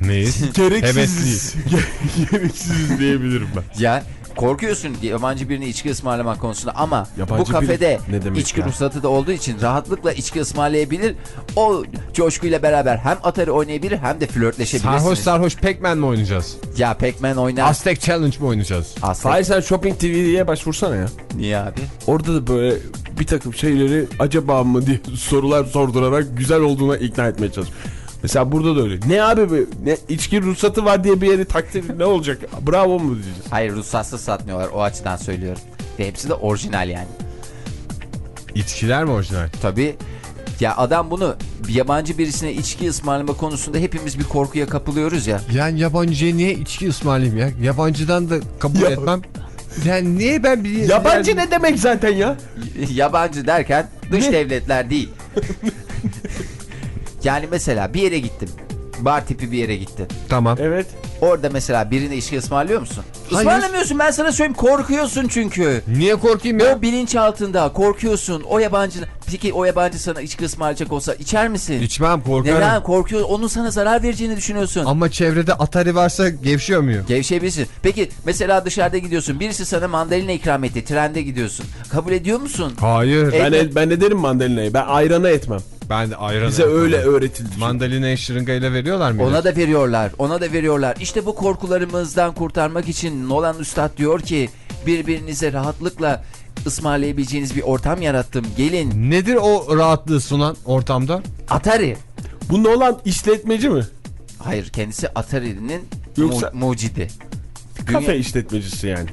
Neyiz?
Gereksiz. [laughs] Gereksiz diyebilirim ben.
Ya korkuyorsun yabancı birine içki ısmarlamak konusunda ama
Yabancı
bu kafede
biri ne demek
içki
ya?
ruhsatı da olduğu için rahatlıkla içki ısmarlayabilir. O coşkuyla beraber hem Atari oynayabilir hem de flörtleşebilirsiniz.
Sarhoş sarhoş Pac-Man mi oynayacağız?
Ya Pac-Man oynar.
Aztek Challenge mi oynayacağız?
Aslında.
Fahir sen Shopping TV'ye başvursana ya.
Niye abi?
Orada da böyle bir takım şeyleri acaba mı diye [laughs] sorular sordurarak güzel olduğuna ikna etmeye çalışıyor. Mesela burada da öyle. Ne abi bu? Ne içki ruhsatı var diye bir yeri takdir ne olacak? Bravo mu diyeceğiz?
Hayır ruhsatsız satmıyorlar o açıdan söylüyorum. Ve hepsi de orijinal yani.
İçkiler mi orijinal?
Tabii ya adam bunu yabancı birisine içki ısmarlama konusunda hepimiz bir korkuya kapılıyoruz ya.
Yani yabancıya niye içki ısmarlayayım ya? Yabancıdan da kabul
Ya-
etmem. Yani niye ben bir...
Yabancı
yani-
ne demek zaten ya?
yabancı derken dış
Ne?
devletler değil. [laughs] yani mesela bir yere gittim. Bar tipi bir yere gittin.
Tamam.
Evet.
Orada mesela birine içki ısmarlıyor musun?
Hayır.
Ismarlamıyorsun ben sana söyleyeyim korkuyorsun çünkü.
Niye korkayım ya?
O bilinç altında korkuyorsun. O yabancı peki o yabancı sana içki ısmarlayacak olsa içer misin?
İçmem korkarım.
Neden korkuyor? Onun sana zarar vereceğini düşünüyorsun.
Ama çevrede Atari varsa gevşiyor muyum?
Gevşeyebilirsin. Peki mesela dışarıda gidiyorsun. Birisi sana mandalina ikram etti. Trende gidiyorsun. Kabul ediyor musun?
Hayır.
Ben, e- ben de derim mandalinayı. Ben ayrana etmem.
Ben de ayran
Bize
yapmam.
öyle öğretildi.
Mandalina'yı şırıngayla veriyorlar mı?
Ona da veriyorlar. Ona da veriyorlar. İşte bu korkularımızdan kurtarmak için Nolan Üstad diyor ki birbirinize rahatlıkla ısmarlayabileceğiniz bir ortam yarattım. Gelin.
Nedir o rahatlığı sunan ortamda?
Atari.
Bu Nolan işletmeci mi?
Hayır kendisi Atari'nin
Yoksa-
mu- mucidi.
Kafe
Dünya-
işletmecisi yani.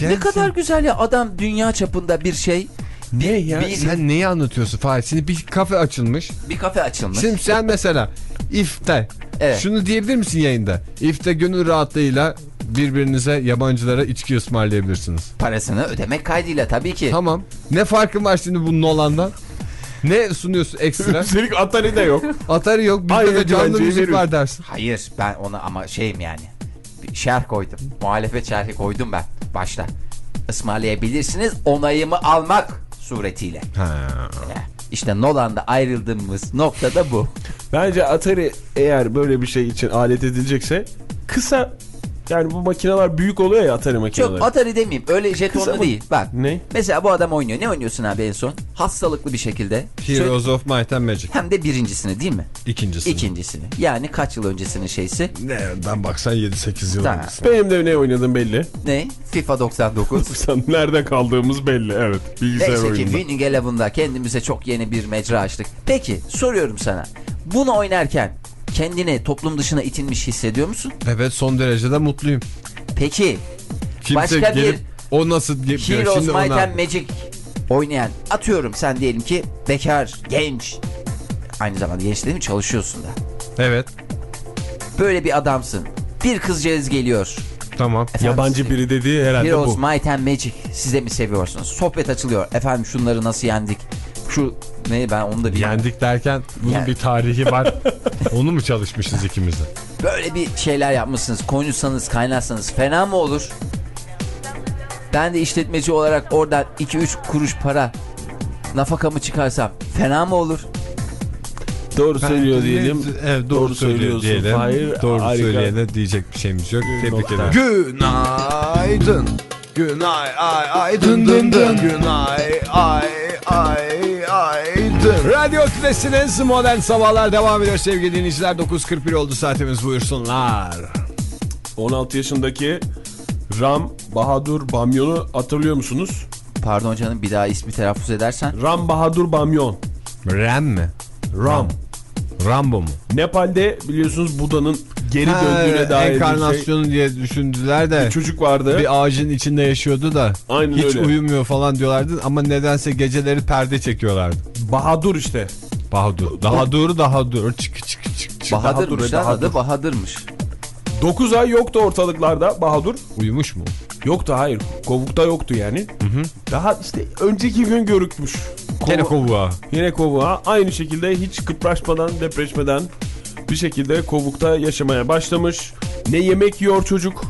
Ne kadar güzel ya adam dünya çapında bir şey.
Ne ya?
Bir,
Sen neyi anlatıyorsun Fahir? Şimdi bir kafe açılmış.
bir kafe açılmış.
Şimdi sen mesela ifte
Evet.
şunu diyebilir misin yayında? İfte gönül rahatlığıyla birbirinize yabancılara içki ısmarlayabilirsiniz.
Parasını ödemek kaydıyla tabii ki.
Tamam. Ne farkın var şimdi bunun Nolan'dan? Ne sunuyorsun ekstra? [laughs]
Üstelik Atari de yok.
Atari yok. Bizde de canlı müzik
veriyorsun.
var dersin.
Hayır ben ona ama şeyim yani. Bir şerh koydum. Muhalefet şerhi koydum ben başta. Ismarlayabilirsiniz onayımı almak suretiyle.
Ha.
İşte Nolan'da ayrıldığımız nokta da bu.
Bence Atari eğer böyle bir şey için alet edilecekse kısa yani bu makineler büyük oluyor ya Atari makineleri.
Çok Atari demeyeyim öyle
Kısa
jetonlu
mı?
değil. Bak
Ne?
mesela bu adam oynuyor. Ne oynuyorsun abi en son? Hastalıklı bir şekilde. Söyle-
Heroes of Might and Magic.
Hem de birincisini değil mi?
İkincisi.
İkincisini. Yani kaç yıl öncesinin şeysi?
Nereden baksan 7-8 yıl
Tamam.
öncesi.
Benim de ne oynadım belli.
Ne? FIFA 99. [laughs]
Sen nerede kaldığımız belli. Evet. Bilgisayar
Neyse ki
oyununda.
Winning Eleven'da kendimize çok yeni bir mecra açtık. Peki soruyorum sana. Bunu oynarken kendini toplum dışına itilmiş hissediyor musun?
Evet son derece de mutluyum.
Peki
Kimse
Başka bir
gelip o nasıl
Heroes
şimdi
Might
ona-
and Magic oynayan atıyorum sen diyelim ki bekar, genç aynı zamanda genç değil mi çalışıyorsun da.
Evet
Böyle bir adamsın. Bir kızcağız geliyor.
tamam.
Efendim,
Yabancı biri dediği herhalde
Heroes
bu.
Might and Magic size mi seviyorsunuz? Sohbet açılıyor. Efendim şunları nasıl yendik? Şu ne ben onu da bilmiyorum.
Yendik derken bunun
Yani-
bir tarihi var. [laughs] Onu mu çalışmışız ikimiz de?
Böyle bir şeyler yapmışsınız. Konuşsanız kaynarsanız fena mı olur? Ben de işletmeci olarak oradan 2-3 kuruş para nafakamı çıkarsam fena mı olur?
Doğru söylüyor diyelim.
Evet doğru,
Doğru
söylüyor
söylüyorsun.
diyelim.
Hayır,
doğru
harika.
söyleyene diyecek bir şeyimiz yok. Tebrik
Nokta.
ederim.
Günaydın. Günay ay ay dın dın dın. Günay ay ay ay dın.
Radyo Tülesi'niz modern sabahlar devam ediyor sevgili dinleyiciler. 9.41 oldu saatimiz buyursunlar.
16 yaşındaki Ram Bahadur Bamyon'u hatırlıyor musunuz?
Pardon canım bir daha ismi telaffuz edersen.
Ram Bahadur Bamyon.
Ram mi?
Ram.
Rambo mu?
Nepal'de biliyorsunuz Buda'nın geri
Ha,
döndüğüne dair bir şey.
enkarnasyonu diye düşündüler de
Bir çocuk vardı.
bir ağacın içinde yaşıyordu da
Aynen
hiç
öyle.
uyumuyor falan diyorlardı ama nedense geceleri perde çekiyorlardı.
Bahadur işte.
Bahadur. Daha dur daha dur. Çık çık çık çık.
Bahadır'mış
Bahadır,
lan adı
Bahadır.
Bahadır'mış.
9 ay yoktu ortalıklarda Bahadur.
Uyumuş mu?
Yoktu hayır. Kovukta yoktu yani. Daha işte önceki gün görükmüş. Kova-
kovuğa.
Yine kovuğa. Aynı şekilde hiç kıpraşmadan, depreşmeden bir şekilde kovukta yaşamaya başlamış. Ne yemek yiyor çocuk.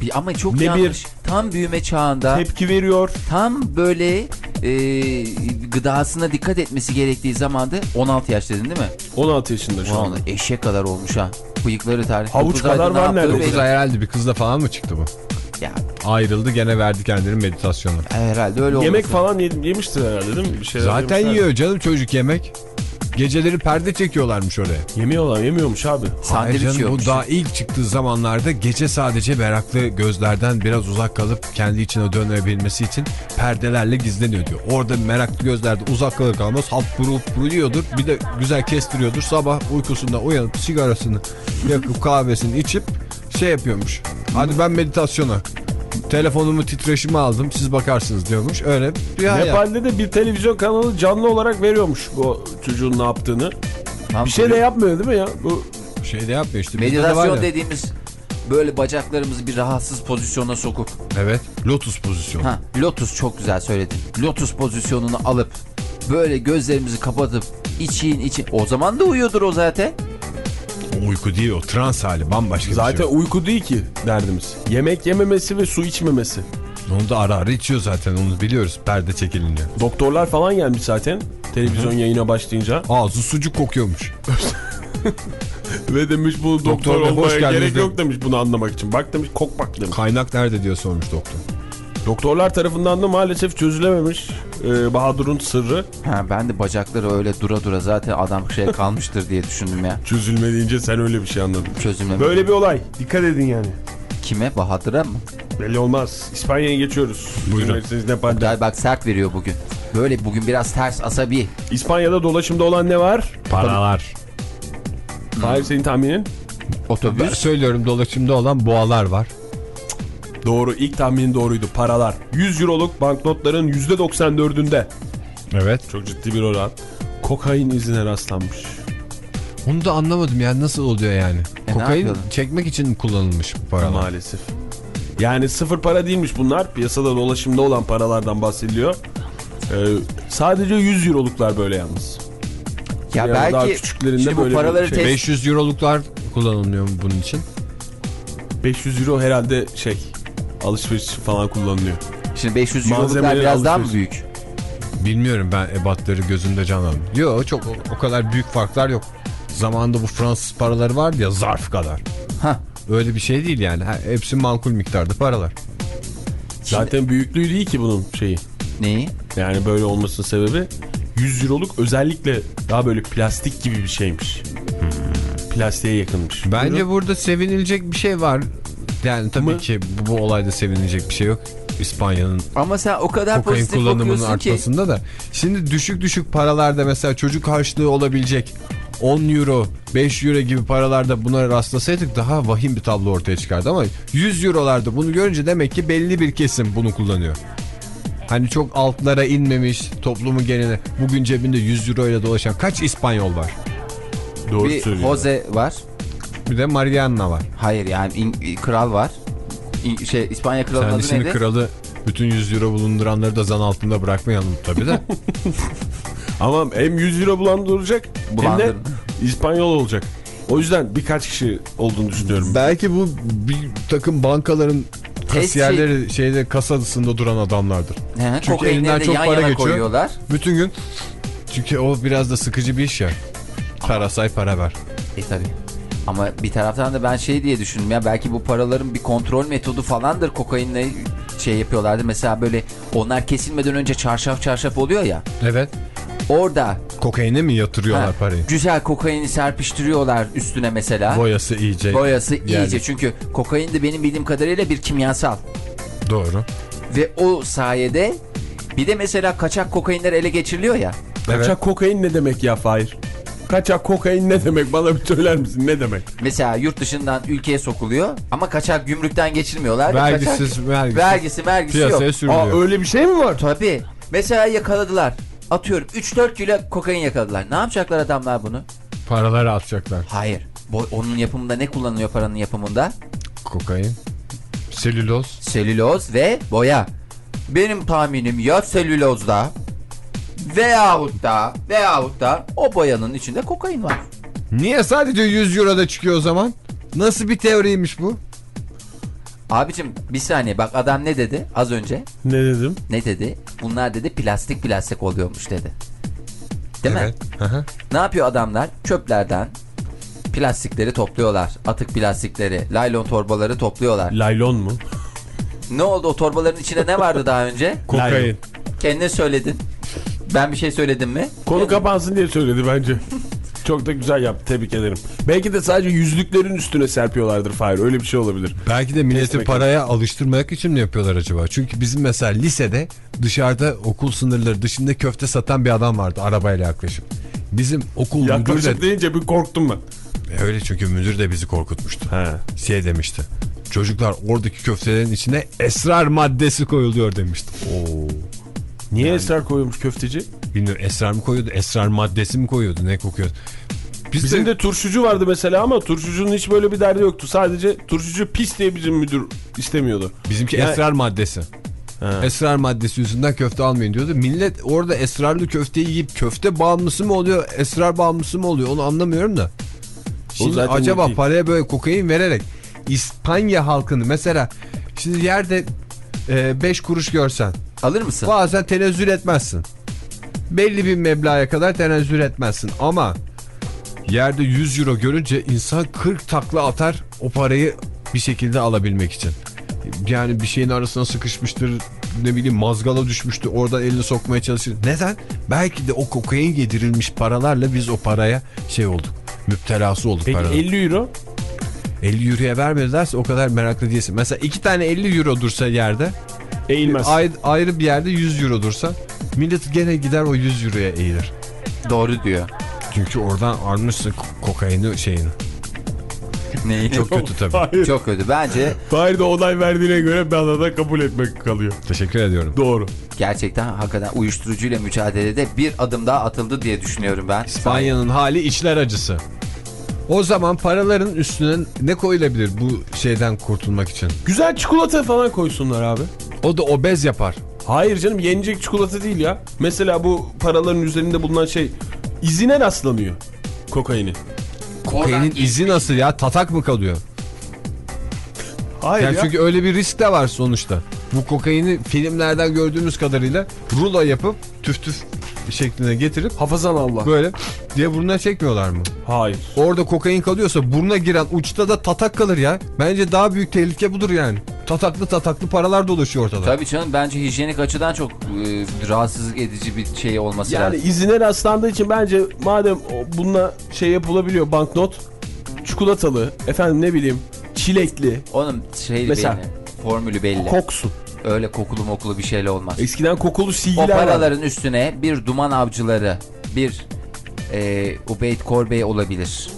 Bir, ama çok
Ne
yanlış. Tam büyüme çağında
Tepki veriyor.
tam böyle e, gıdasına dikkat etmesi gerektiği zamanda 16 yaş dedin değil mi?
16 yaşında şu anda.
eşek kadar olmuş ha. Bıyıkları tarih.
Havuç
Dokuz ayda
kadar
ne
var
yaptığı
neredeyse.
belli.
Herhalde bir kızla falan mı çıktı bu?
Ya,
Ayrıldı gene verdi kendini meditasyona.
herhalde öyle olması.
Yemek falan yedim, yemiştir herhalde değil mi? Bir şeyler
Zaten
yemişler.
yiyor canım çocuk yemek. Geceleri perde çekiyorlarmış oraya.
Yemiyorlar, yemiyormuş abi.
Sandviç
canım, bu
yiyormuş.
daha ilk çıktığı zamanlarda gece sadece meraklı gözlerden biraz uzak kalıp kendi içine dönebilmesi için perdelerle gizleniyor diyor. Orada meraklı gözlerde uzak kalır kalmaz hap buru buru yiyordur. Bir de güzel kestiriyordur. Sabah uykusundan uyanıp sigarasını yakıp kahvesini içip şey yapıyormuş. Hadi ben meditasyona. Telefonumu titreşimi aldım siz bakarsınız diyormuş. Öyle bir.
Nepal'de de bir televizyon kanalı canlı olarak veriyormuş bu çocuğun ne yaptığını.
Tam
Bir şey de yapmıyor değil mi ya? Bu
Şey de yapmıyor işte. de
Meditasyon
ya.
dediğimiz böyle bacaklarımızı bir rahatsız pozisyona sokup
Evet. Lotus pozisyonu.
ha lotus çok güzel söyledin. Lotus pozisyonunu alıp böyle gözlerimizi kapatıp için için o zaman da uyuyordur o zaten.
O uyku değil o trans hali bambaşka
zaten
bir şey.
uyku değil ki derdimiz. Yemek yememesi ve su içmemesi.
Onu da ara ara içiyor zaten onu biliyoruz perde çekilince.
Doktorlar falan gelmiş zaten televizyon yayına başlayınca.
Ağzı sucuk kokuyormuş. [laughs]
Ve demiş bu doktor,
Doktor
olmaya gerek
de-
yok demiş bunu anlamak için. Bak demiş kok bak demiş.
Kaynak nerede diyor sormuş doktor.
Doktorlar tarafından da maalesef çözülememiş e, Bahadur'un sırrı.
Ha, ben de bacakları öyle dura dura zaten adam şey [laughs] kalmıştır diye düşündüm ya.
Çözülme deyince sen öyle bir şey anladın.
Çözümleme.
Böyle bir olay. Dikkat edin yani.
Kime? Bahadır'a mı?
Belli olmaz. İspanya'ya geçiyoruz.
Buyurun.
Nepal'de.
Bak sert veriyor bugün. Böyle bugün biraz ters asabi.
İspanya'da dolaşımda olan ne var?
Paralar.
Hayır senin tahminin?
Ben
Otobüs.
söylüyorum dolaşımda olan boğalar var.
Doğru. İlk tahminin doğruydu. Paralar. 100 euroluk banknotların %94'ünde.
Evet.
Çok ciddi bir oran. Kokain izine rastlanmış.
Onu da anlamadım yani nasıl oluyor yani.
E,
Kokain çekmek için kullanılmış bu paralar.
Maalesef. Yani sıfır para değilmiş bunlar. Piyasada dolaşımda olan paralardan bahsediliyor. Ee, sadece 100 euroluklar böyle yalnız.
Ya
Yani daha
belki
küçüklerinde
şimdi bu
böyle bir
paraları
şey.
test
500 euroluklar kullanılıyor mu bunun için?
500 euro herhalde şey alışveriş için falan kullanılıyor.
Şimdi 500 euroluklar
Malzemeleri
biraz daha mı
alışveriş.
büyük?
Bilmiyorum ben ebatları gözümde canlandım. Yok çok o, o kadar büyük farklar yok. Zamanında bu Fransız paraları vardı ya zarf kadar.
Ha.
Öyle bir şey değil yani. Ha, Hepsi makul miktarda paralar.
Zaten büyüklüğü değil ki bunun şeyi.
Neyi?
Yani böyle olmasının sebebi 100 euroluk özellikle daha böyle plastik gibi bir şeymiş. Plastiğe yakınmış.
Bence
Buyurun.
burada sevinilecek bir şey var. Yani tabii
Mı?
ki bu, bu olayda sevinilecek bir şey yok. İspanya'nın
Ama sen o kadar
kokain
pozitif
kullanımının
bakıyorsun ki.
artmasında da. Şimdi düşük düşük paralarda mesela çocuk harçlığı olabilecek 10 euro 5 euro gibi paralarda buna rastlasaydık daha vahim bir tablo ortaya çıkardı ama 100 eurolarda bunu görünce demek ki belli bir kesim bunu kullanıyor. Hani çok altlara inmemiş toplumun geneline bugün cebinde 100 euro ile dolaşan kaç İspanyol var?
Doğru
Bir
söylüyor.
Jose var.
Bir de Mariana var.
Hayır yani in- kral var. İn- şey İspanya
Sen de
adı
şimdi
neydi?
kralı bütün 100 euro bulunduranları da zan altında bırakmayalım tabii de. [laughs]
Ama hem 100 euro bulandıracak hem de. İspanyol olacak. O yüzden birkaç kişi olduğunu düşünüyorum.
Belki bu bir takım bankaların kasiyerleri şeyde kasasında duran adamlardır.
He,
Çünkü elinden
de
çok
yan
para
yana
geçiyor.
koyuyorlar.
Bütün gün çünkü o biraz da sıkıcı bir iş ya. Para say para ver.
E tabi. Ama bir taraftan da ben şey diye düşündüm ya belki bu paraların bir kontrol metodu falandır kokainle şey yapıyorlardı. Mesela böyle onlar kesilmeden önce çarşaf çarşaf oluyor ya.
Evet.
Orada
Kokaine mi yatırıyorlar
ha,
parayı?
güzel kokaini serpiştiriyorlar üstüne mesela.
Boyası iyice.
Boyası
Yani.
iyice çünkü kokain de benim bildiğim kadarıyla bir kimyasal.
Doğru.
Ve o sayede bir de mesela kaçak kokainler ele geçiriliyor ya.
Kaçak kokain ne demek ya Fahir? Kaçak kokain ne demek? Bana bir söyler misin? Ne demek?
Mesela yurt dışından ülkeye sokuluyor ama kaçak gümrükten geçirmiyorlar.
Vergisiz,
kaçak,
vergisiz.
vergisi vergisi yok.
Piyasaya sürülüyor.
Aa öyle bir şey mi var?
Tabii. Mesela yakaladılar. Atıyorum 3-4 kilo kokain yakaladılar. Ne yapacaklar adamlar bunu?
Paraları atacaklar.
Hayır. Bu, onun yapımında ne kullanılıyor paranın yapımında?
Kokain. Selüloz.
Selüloz ve boya. Benim tahminim ya selülozda veyahut da veyahut da o boyanın içinde kokain var.
Niye sadece 100 euroda çıkıyor o zaman? Nasıl bir teoriymiş bu?
Abicim bir saniye bak adam ne dedi az önce?
Ne dedim?
Ne dedi? Bunlar dedi plastik plastik oluyormuş dedi. Değil mi?
evet. Hı hı.
Ne yapıyor adamlar? Çöplerden plastikleri topluyorlar. Atık plastikleri, laylon torbaları topluyorlar.
Laylon mu?
Ne oldu o torbaların içinde ne vardı daha önce?
Kokain.
Kendin söyledin. Ben bir şey söyledim mi?
Konu kapansın diye söyledi bence. Çok da güzel yaptı. Tebrik ederim. Belki de sadece yüzlüklerin üstüne serpiyorlardır Fahir. Öyle bir şey olabilir.
Belki de milleti
Kesmek
paraya alıştırmak için mi yapıyorlar acaba? Çünkü bizim mesela lisede dışarıda okul sınırları dışında köfte satan bir adam vardı arabayla yaklaşıp. Bizim okul müdürü
Yaklaşık
de...
deyince bir korktum ben.
E, Öyle çünkü müdür de bizi korkutmuştu.
He.
Şey demişti. Çocuklar oradaki köftelerin içine esrar maddesi koyuluyor demişti. Oo.
Niye esrar koyuyormuş köfteci?
Bilmiyorum esrar mı koyuyordu, esrar maddesi mi koyuyordu, ne kokuyor? Biz
Bizim
de,
de turşucu vardı mesela ama turşucunun hiç böyle bir derdi yoktu. Sadece turşucu pis diye bizim müdür istemiyordu.
bizimki
Yani-
esrar maddesi.
He.
Esrar maddesi yüzünden köfte almayın diyordu. Millet orada esrarlı köfteyi yiyip köfte bağımlısı mı oluyor, esrar bağımlısı mı oluyor onu anlamıyorum da. Şimdi acaba
değil.
paraya böyle kokain vererek İspanya halkını mesela şimdi yerde 5 kuruş görsen
Alır mısın?
bazen tenezzül etmezsin. Belli bir meblağa kadar tenezzül etmezsin ama yerde 100 euro görünce insan 40 takla atar o parayı bir şekilde alabilmek için. Yani bir şeyin arasına sıkışmıştır ne bileyim mazgala düşmüştür oradan elini sokmaya çalışır. Neden? Belki de o kokain yedirilmiş paralarla biz o paraya şey olduk. Müptelası olduk
Peki
paraların.
50 euro?
50 euroya vermedilerse o kadar meraklı değilsin. Mesela iki tane 50 euro dursa yerde
Eğilmez.
ayrı, ayrı bir yerde 100 euro dursa millet gene gider o 100 euroya eğilir.
Doğru diyor.
Çünkü oradan almışsın ko- kokaini şeyini.
Neyi?
Çok kötü tabii.
Fahir,
Çok kötü. Bence
Fahir de onay verdiğine göre bana da kabul etmek kalıyor.
Teşekkür ediyorum.
Doğru.
gerçekten hakikaten uyuşturucuyla mücadelede bir adım daha atıldı diye düşünüyorum ben.
İspanya'nın hali içler acısı. O zaman paraların üstüne ne koyulabilir bu şeyden kurtulmak için?
Güzel çikolata falan koysunlar abi.
O da obez yapar.
Hayır canım yenecek çikolata değil ya. Mesela bu paraların üzerinde bulunan şey izine rastlanıyor. Kokaini.
Kokainin izi nasıl ya? Tatak mı kalıyor?
Hayır
Yani
ya.
çünkü öyle bir risk de var sonuçta. Bu kokaini filmlerden gördüğümüz kadarıyla rulo yapıp tüf tüf şekline getirip
Hafazan Allah.
böyle diye burnuna çekmiyorlar mı?
Hayır.
Orada kokain kalıyorsa buruna giren uçta da tatak kalır ya. Bence daha büyük tehlike budur yani. Tataklı tataklı paralar dolaşıyor ortada.
Tabii canım bence hijyenik açıdan çok e, rahatsızlık edici bir şey olması
Yani
lazım.
izine rastlandığı için bence madem o- bununla şey yapılabiliyor banknot çikolatalı efendim ne bileyim çilekli
Onun şeyli
Mesela-
belli. Formülü belli.
koksu.
Öyle kokulu mokulu bir şeyle olmaz.
Eskiden kokulu
O
silgiler var.
paraların üstüne bir duman avcıları, bir e, Ubeyd Korbey olabilir.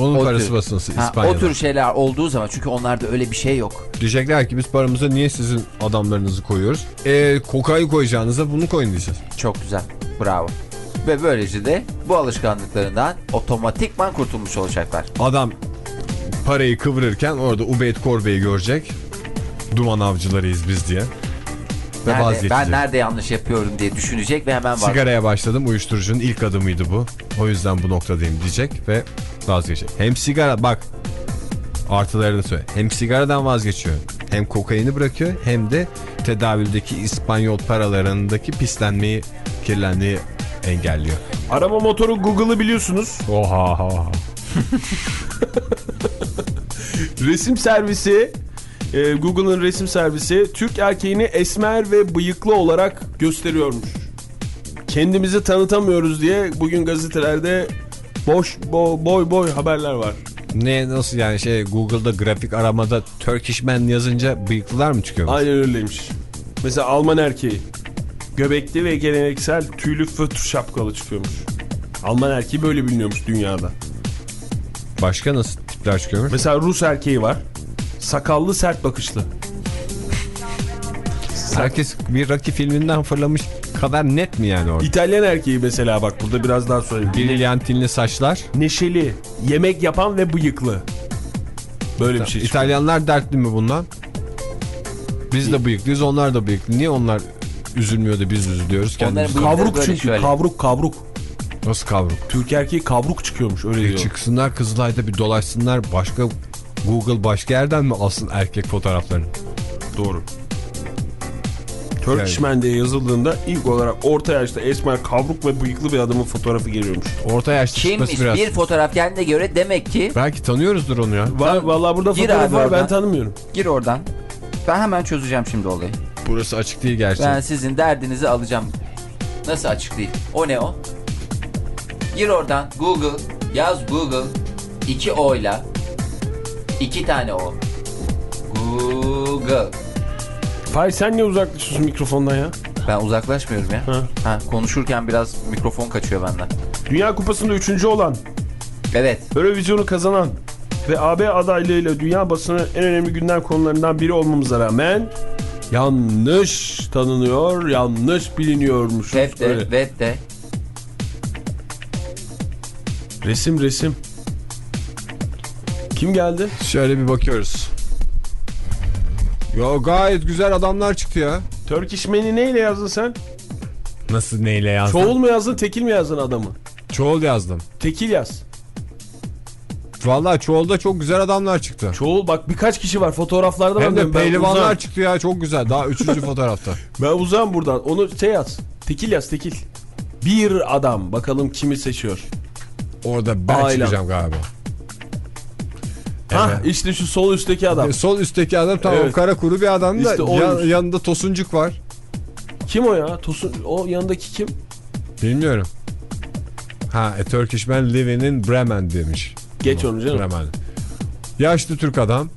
Onun
O
parası
tür-
basınsı
Ha,
İspanya'da.
o tür şeyler olduğu zaman çünkü onlarda öyle bir şey yok.
Diyecekler ki biz paramıza niye sizin adamlarınızı koyuyoruz? E, kokain koyacağınıza bunu koyun diyeceğiz.
Çok güzel. Bravo. Ve böylece de bu alışkanlıklarından otomatikman kurtulmuş olacaklar.
Adam parayı kıvırırken orada Ubeyd Korbe'yi görecek. Duman avcılarıyız biz diye. Ve
Nerede,
vazgeçecek.
ben nerede yanlış yapıyorum diye düşünecek ve hemen var.
Sigaraya başladım uyuşturucunun ilk adımıydı bu. O yüzden bu noktadayım diyecek ve vazgeçecek. Hem sigara bak artılarını söyle. Hem sigaradan vazgeçiyor. Hem kokaini bırakıyor hem de tedavüldeki İspanyol paralarındaki pislenmeyi, kirlenmeyi engelliyor.
Araba motoru Google'ı biliyorsunuz.
Oha oha. [laughs]
Resim servisi e, Google'ın resim servisi Türk erkeğini esmer ve bıyıklı olarak gösteriyormuş. Kendimizi tanıtamıyoruz diye bugün gazetelerde boş bo, boy boy haberler var.
Ne nasıl yani şey Google'da grafik aramada Turkish man yazınca bıyıklılar mı çıkıyor?
Aynen öyleymiş. Mesela Alman erkeği göbekli ve geleneksel tüylü fötr şapkalı çıkıyormuş. Alman erkeği böyle biliniyormuş dünyada.
Başka nasıl tipler çıkıyormuş?
Mesela Rus erkeği var. Sakallı sert bakışlı.
Herkes bir Rocky filminden fırlamış kadar net mi yani orada?
İtalyan erkeği mesela bak burada biraz daha söyleyeyim.
Brilyantinli saçlar.
Neşeli, yemek yapan ve bıyıklı. Böyle bir şey çıkıyor.
İtalyanlar dertli mi bundan? Biz de bıyıklıyız onlar da bıyıklı. Niye onlar üzülmüyor da biz üzülüyoruz kendimiz?
Kavruk çünkü
şöyle.
kavruk kavruk.
Nasıl kavruk?
Türk erkeği kavruk çıkıyormuş öyle diyor.
Çıksınlar Kızılay'da bir dolaşsınlar başka Google başka yerden mi alsın erkek fotoğraflarını?
Doğru. Turkish Man diye yazıldığında ilk olarak orta yaşta esmer kavruk ve bıyıklı bir adamın fotoğrafı geliyormuş.
Orta yaşta
Kimmiş?
biraz.
Bir fotoğraf kendine göre demek ki
Belki tanıyoruzdur onu ya.
Var, vallahi burada
Gir
fotoğraf var ben
oradan.
tanımıyorum.
gir oradan. Ben hemen çözeceğim şimdi olayı.
Burası açık değil gerçi.
Ben sizin derdinizi alacağım. Nasıl açık değil? O ne o? Gir oradan Google. Yaz Google. İki O'yla. İki tane O. Google.
Fahir sen niye uzaklaşıyorsun mikrofondan ya?
Ben uzaklaşmıyorum ya.
Ha.
Ha, konuşurken biraz mikrofon kaçıyor benden.
Dünya Kupası'nda üçüncü olan,
Evet.
Eurovision'u kazanan ve AB adaylığıyla dünya basının en önemli gündem konularından biri olmamıza rağmen yanlış tanınıyor, yanlış biliniyormuş.
Web de,
Öyle.
web de.
Resim resim. Kim geldi?
Şöyle bir bakıyoruz. Yo gayet güzel adamlar çıktı ya.
Turkish Man'i neyle yazdın sen?
Nasıl neyle yazdın?
Çoğul mu yazdın, tekil mi yazdın adamı?
Çoğul yazdım.
Tekil yaz.
Vallahi çoğulda çok güzel adamlar çıktı.
Çoğul bak birkaç kişi var fotoğraflarda
Hem de pehlivanlar çıktı ya çok güzel. Daha üçüncü [laughs] fotoğrafta.
Ben uzağım buradan. Onu şey yaz. Tekil yaz tekil. Bir adam. Bakalım kimi seçiyor.
Orada ben
Ailem.
çıkacağım galiba.
Ha işte şu sol üstteki adam.
E, Sol üstteki adam tamam
Evet.
kara kuru bir adam da
İşte
yan- yanında tosuncuk var.
Kim o ya? Tosun o yanındaki kim?
Bilmiyorum. Ha, a Turkish man living in Bremen demiş.
Geç onu canım.
Bremen. Yaşlı Türk adam.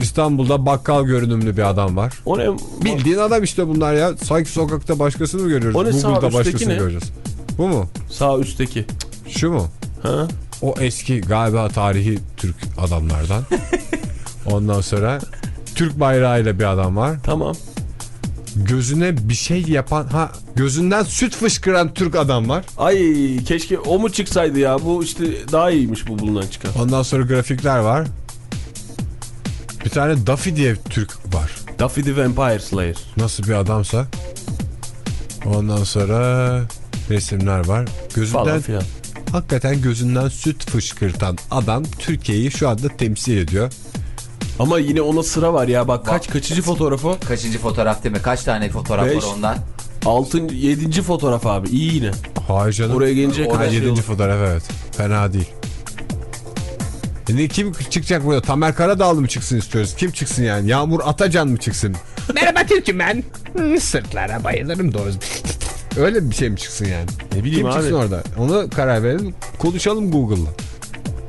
İstanbul'da bakkal görünümlü bir adam var.
O ne?
Bildiğin adam işte bunlar ya. Sanki sokakta başkasını mı görüyoruz?
O ne sağ
Google'da
üstteki
başkasını
ne?
göreceğiz. Bu mu?
Sağ üstteki.
Şu mu?
Ha?
O eski galiba tarihi Türk adamlardan. [laughs] Ondan sonra Türk bayrağıyla bir adam var.
Tamam.
Gözüne bir şey yapan ha gözünden süt fışkıran Türk adam var.
Ay keşke o mu çıksaydı ya. Bu işte daha iyiymiş bu bulunan çıkan.
Ondan sonra grafikler var. Bir tane Duffy diye Türk var.
Duffy the Vampire Slayer.
Nasıl bir adamsa. Ondan sonra resimler var. Gözünden. Hakikaten gözünden süt fışkırtan adam Türkiye'yi şu anda temsil ediyor.
Ama yine ona sıra var ya. Bak kaç kaçıncı fotoğraf o?
Kaçıncı fotoğraf değil mi? Kaç tane fotoğraf
Beş.
var ondan?
Altın, yedinci fotoğraf abi. İyi yine.
Hayır canım.
Oraya gelince
Orada
kaç şey
yedinci
olur?
fotoğraf evet. Fena değil. Şimdi kim çıkacak burada? Tamer Karadağlı mı çıksın istiyoruz? Kim çıksın yani? Yağmur Atacan mı çıksın? Merhaba Türkmen. Sırtlara bayılırım doğru. Öyle bir şey mi çıksın yani?
Ne bileyim
Kim
abi.
çıksın orada? Onu karar verelim. Konuşalım Google'la.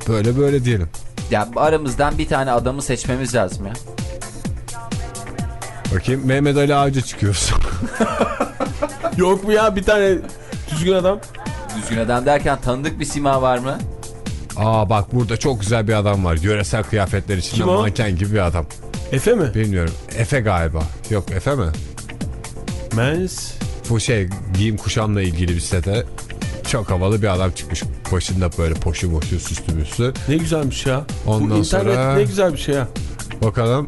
Böyle böyle diyelim.
Ya aramızdan bir tane adamı seçmemiz lazım ya.
Bakayım Mehmet Ali Ağaca çıkıyoruz. [laughs]
Yok mu ya bir tane düzgün adam?
Düzgün adam derken tanıdık bir sima var mı?
Aa bak burada çok güzel bir adam var. Yöresel kıyafetler içinde manken gibi bir adam.
Efe mi?
Bilmiyorum. Efe galiba. Yok Efe mi?
Mens.
Bu şey giyim kuşamla ilgili bir sete çok havalı bir adam çıkmış. Başında böyle poşu boşu süslü müslü.
Ne güzelmiş ya.
Ondan
Bu internet
sonra-
ne güzel bir şey ya.
Bakalım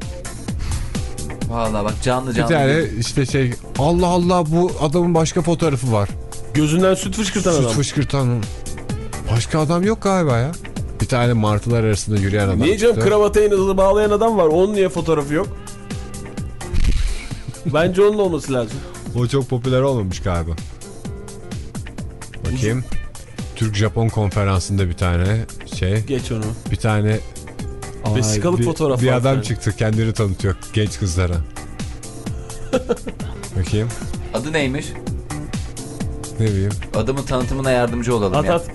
Vallahi bak canlı
bir
canlı.
tane işte şey Allah Allah bu adamın başka fotoğrafı var.
Gözünden süt fışkırtan
Süt
adam.
fışkırtan. Başka adam yok galiba ya. Bir tane martılar arasında yürüyen adam
Niye canım kravata en bağlayan adam var. Onun niye fotoğrafı yok? Bence onun olması lazım.
O çok popüler olmamış galiba. Bakayım. Türk-Japon konferansında bir tane şey
Geç onu.
bir tane Ay,
Vesikalık
bir,
fotoğraf
bir adam
yani.
çıktı kendini tanıtıyor genç kızlara. [laughs] Bakayım
Adı neymiş?
ne bileyim.
Adamın tanıtımına yardımcı olalım
At
ya.
at.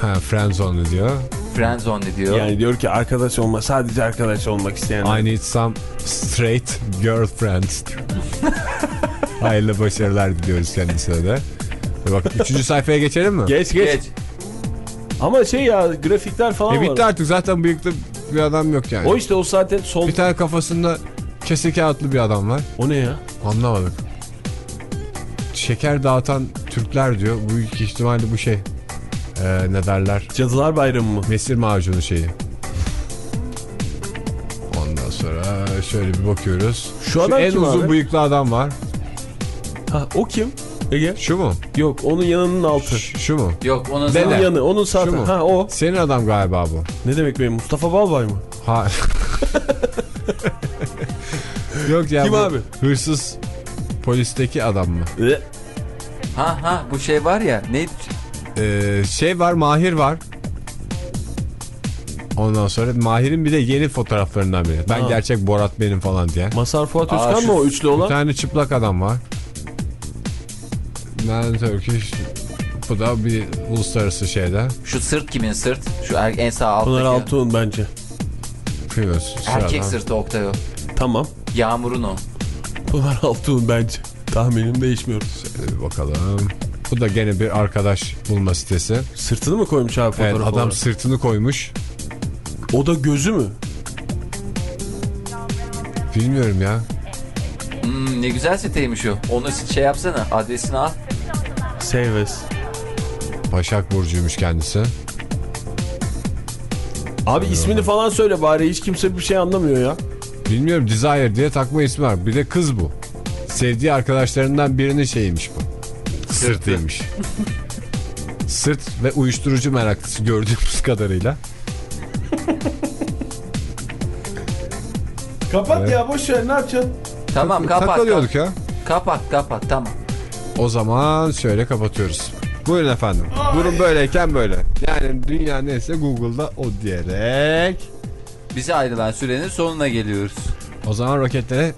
Ha friendzone diyor.
Friendzone diyor.
Yani diyor ki arkadaş olma sadece arkadaş olmak isteyenler.
I need some straight girlfriends. [laughs] Hayırlı başarılar diliyoruz kendisine de. Bak üçüncü sayfaya geçelim mi?
Geç geç.
Geç.
Ama şey ya grafikler falan
E bitti
var.
artık zaten bıyıklı bir adam yok yani.
O işte o zaten sol.
Bir tane kafasında kese kağıtlı bir adam var.
O ne ya?
Anlamadık. Şeker dağıtan Türkler diyor. Bu büyük ihtimalle bu şey. Ee, ne derler?
Cadılar Bayramı mı?
Mesir macunu şeyi. Ondan sonra şöyle bir bakıyoruz.
Şu adam
en uzun
abi?
bıyıklı adam var.
Ha o kim? Ege?
Şu mu?
Yok onun yanının altı.
Ş- Şu mu?
Yok onun
Onun
Dede.
yanı, onun sağ
Şu?
Ha o.
Senin adam galiba bu.
Ne demek benim? Mustafa Balbay mı?
Ha. [laughs] Yok ya
Kim
bu
abi?
hırsız polisteki adam mı?
Ee,
Ha ha bu şey var ya neydi?
Ee, şey var Mahir var. Ondan sonra Mahir'in bir de yeni fotoğraflarından biri. Ben
Ha.
gerçek Borat benim falan diye.
Masar Fuat Özkan
şu-
mı o üçlü
Bir
olan?
tane çıplak adam var. Ben Turkish. Bu da bir uluslararası şeyde.
Şu sırt kimin sırt? Şu er, en sağ alttaki.
Pınar Altuğ'un bence.
Bilmiyoruz.
Erkek
Sıradan.
sırtı Oktay o.
Tamam.
Yağmur'un o.
Pınar Altuğ'un bence. Tahminim değişmiyor.
Şöyle bir bakalım. Bu da gene bir arkadaş bulma sitesi.
Sırtını mı koymuş abi
Evet,
fotoğraf
adam
olarak?
sırtını koymuş.
O da gözü mü?
Bilmiyorum ya.
Hmm, ne güzel siteymiş o. Onu şey yapsana adresini al.
Save us.
Başak Burcu'ymuş kendisi.
Abi ismini falan söyle bari hiç kimse bir şey anlamıyor ya.
Bilmiyorum Desire diye takma ismi var. Bir de kız bu. Sevdiği arkadaşlarından birinin şeyiymiş bu. Sırtıymış. [laughs] Sırt ve uyuşturucu meraklısı gördüğümüz kadarıyla.
Kapat
Evet.
ya boş ver ne yapacaksın?
Tamam kapat.
Takılıyorduk ya.
Kapat kapat tamam.
O zaman şöyle kapatıyoruz. Buyurun efendim. Durum böyleyken böyle. Yani dünya neyse Google'da o diyerek.
Bize ayrılan sürenin sonuna geliyoruz.
O zaman roketlere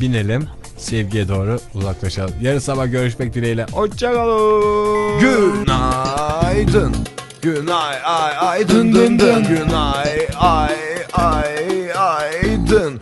binelim. Sevgiye doğru uzaklaşalım. Yarın sabah görüşmek dileğiyle. Hoşçakalın.
Günaydın. Günay ay ay dın dın dın. Günay ay ay ay dın.